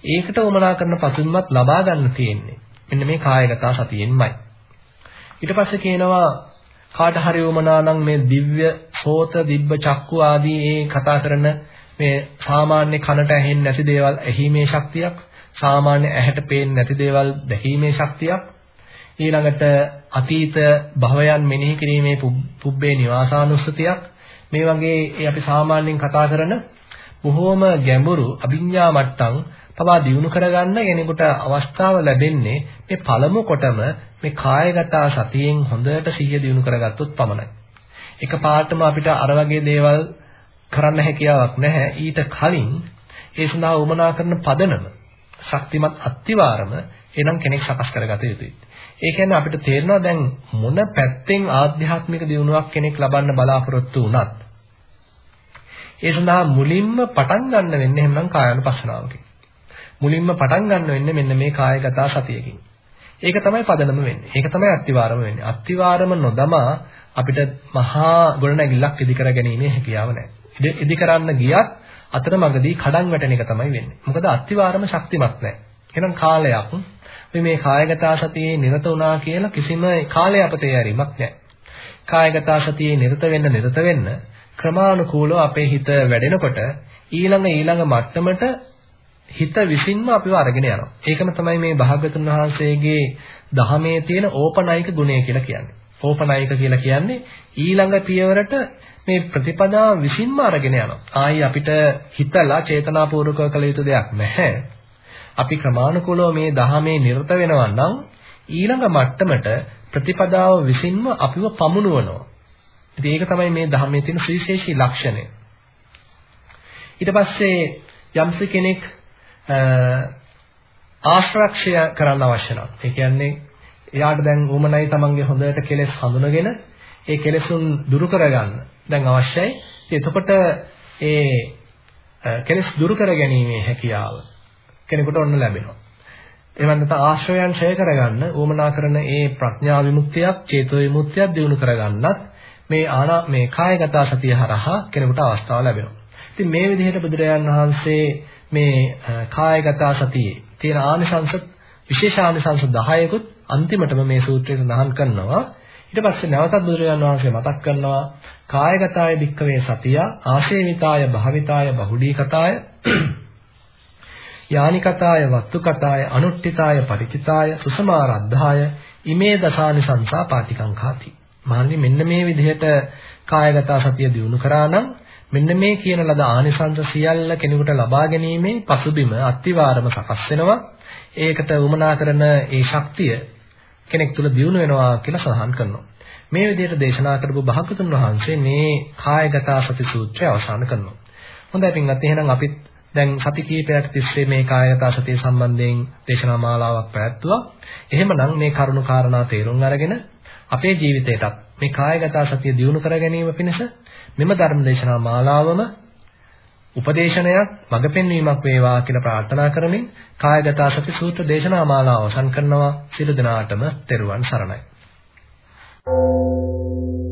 ඒකට උවමනා කරන පසුබිමත් ලබා ගන්න තියෙන්නේ. මෙන්න මේ කායගත සතියෙන්මයි. ඊට පස්සේ කියනවා කාට හරි වමනා නම් මේ දිව්‍ය සෝත දිබ්බ චක්කු ආදී ඒ කතා කරන මේ සාමාන්‍ය කනට ඇහෙන්නේ නැති දේවල් ඇහිීමේ ශක්තියක් සාමාන්‍ය ඇහැට පේන්නේ නැති දේවල් දැකීමේ ශක්තියක් ඊළඟට අතීත භවයන් මෙනෙහි කිරීමේ පුබ්බේ නිවාසානුස්සතියක් මේ වගේ ඒ අපි සාමාන්‍යයෙන් කතා කරන බොහෝම ගැඹුරු අභිඥා මට්ටම් පවා දියුණු කරගන්න කෙනෙකුට අවස්ථාව ලැබෙන්නේ මේ පළමු කොටම මේ කායගත සතියෙන් හොඳට සිහිය දියුණු කරගත්තොත් පමණයි. එක පාටම අපිට අර වගේ දේවල් කරන්න හැකියාවක් නැහැ. ඊට කලින් ඒ සඳහා උමනා කරන පදනම ශක්තිමත් අත්තිවාරම එනම් කෙනෙක් සකස් කරගත යුතුයි. ඒ කියන්නේ අපිට තේරෙනවා දැන් මොන පැත්තෙන් ආධ්‍යාත්මික දියුණුවක් කෙනෙක් ලබන්න බලාපොරොත්තු වුණත් ඒ සඳහා මුලින්ම පටන් ගන්න වෙන්නේ එහෙනම් කායानुපස්සනාවකින්. මුලින්ම පටන් ගන්න වෙන්නේ මෙන්න මේ කායගත සතියකින්. ඒක තමයි පදනම වෙන්නේ. ඒක තමයි අත්තිවාරම වෙන්නේ. අත්තිවාරම නොදමා අපිට මහා ගොඩනැගිල්ලක් ඉදි කර ගැනීමේ හැකියාව නැහැ. ඉදි කරන්න ගියත් අතරමඟදී කඩන් වැටෙන එක තමයි වෙන්නේ. මොකද අත්තිවාරම ශක්තිමත් නැහැ. එහෙනම් කාලයක් මේ කායගත සතියේ නිරත වුණා කියලා කිසිම කාලය අපතේ ඇරීමක් නැහැ. කායගත සතියේ නිරත වෙන්න නිරත වෙන්න ක්‍රමානුකූලව අපේ හිත වැඩෙනකොට ඊළඟ ඊළඟ මට්ටමට හිත විසින්ම අපිව අරගෙන යනවා. ඒකම තමයි මේ භාග්‍යතුන් වහන්සේගේ දහමේ තියෙන ඕපනයික ගුණය කියලා කියන්නේ. ඕපනයික කියලා කියන්නේ ඊළඟ පියවරට මේ ප්‍රතිපදාව විසින්ම අරගෙන යනවා. ආයි අපිට හිතලා චේතනාපූර්වකව කළ යුතු දෙයක් නැහැ. අපි ක්‍රමානුකූලව මේ දහමේ නිරත වෙනවා නම් ඊළඟ මට්ටමට ප්‍රතිපදාව විසින්ම අපිව පමුණුවනවා. ඉතින් ඒක තමයි මේ ධර්මයේ තියෙන සුවිශේෂී ලක්ෂණය. ඊට පස්සේ යම්ස කෙනෙක් ආශ්‍රක්ෂය කරන්න අවශ්‍ය නම් ඒ කියන්නේ එයාට දැන් උමනයි තමන්ගේ හොඳට කෙලෙස් හඳුනගෙන ඒ කෙලෙසුන් දුරු කරගන්න දැන් අවශ්‍යයි. එතකොට ඒ කෙලෙස් දුරු කර ගැනීමේ හැකියාව කෙනෙකුට ඔන්න ලැබෙනවා. එවන් නැත්නම් ආශ්‍රයයන් ඡය කරගන්න උමනා කරන ඒ ප්‍රඥා විමුක්තියක්, චේතෝ විමුක්තියක් දිනු කරගන්නත් මේ ආනා මේ කායගත සතිය හරහා කෙනෙකුට අවස්ථාව ලැබෙනවා. ඉතින් මේ විදිහට බුදුරජාන් වහන්සේ මේ කායගත සතියේ තියෙන ආනිසංස විශේෂ ආනිසංස 10කුත් අන්තිමටම මේ සූත්‍රයේ සඳහන් කරනවා. ඊට පස්සේ නැවතත් බුදුරජාන් වහන්සේ මතක් කරනවා කායගතාය භික්කවේ සතිය ආශේවිතාය භාවිතාය බහුඩීකතාය යානිකතාය වත්තුකතාය අනුට්ඨිතාය ಪರಿචිතාය සුසමාරද්ධාය ඉමේ දසානි සංසා පාටිකංඛාති මහන්නේ මෙන්න මේ විදිහට කායගත සතිය දිනු කරා නම් මෙන්න මේ කියන ලද ආනිසංස සියල්ල කෙනෙකුට ලබා ගැනීමේ පසුබිම අත්විවරම සකස් වෙනවා. ඒකට උමනා කරන ඒ ශක්තිය කෙනෙක් තුළ දිනු වෙනවා කියලා සඳහන් කරනවා. මේ විදිහට දේශනා කරපු භාගතුන් වහන්සේ මේ කායගත සති සූත්‍රය අවසන් කරනවා. හොඳයි පින්වත්. එහෙනම් අපිත් දැන් සති කීපයක් තිස්සේ මේ කායගත සතිය සම්බන්ධයෙන් දේශනා මාලාවක් පැවැත්තුවා. එහෙමනම් මේ කරුණු කාරණා තේරුම් අරගෙන අපේ ජීවිතයටත් මේ කායගත සතිය දියුණු කර ගැනීම පිණිස මෙම ධර්ම දේශනා මාලාවම උපදේශනයක් මඟ පෙන්වීමක් වේවා කියලා ප්‍රාර්ථනා කරමින් කායගත සති සූත්‍ර දේශනා මාලාව අවසන් කරනවා සියලු දෙනාටම තෙරුවන් සරණයි. Thank you.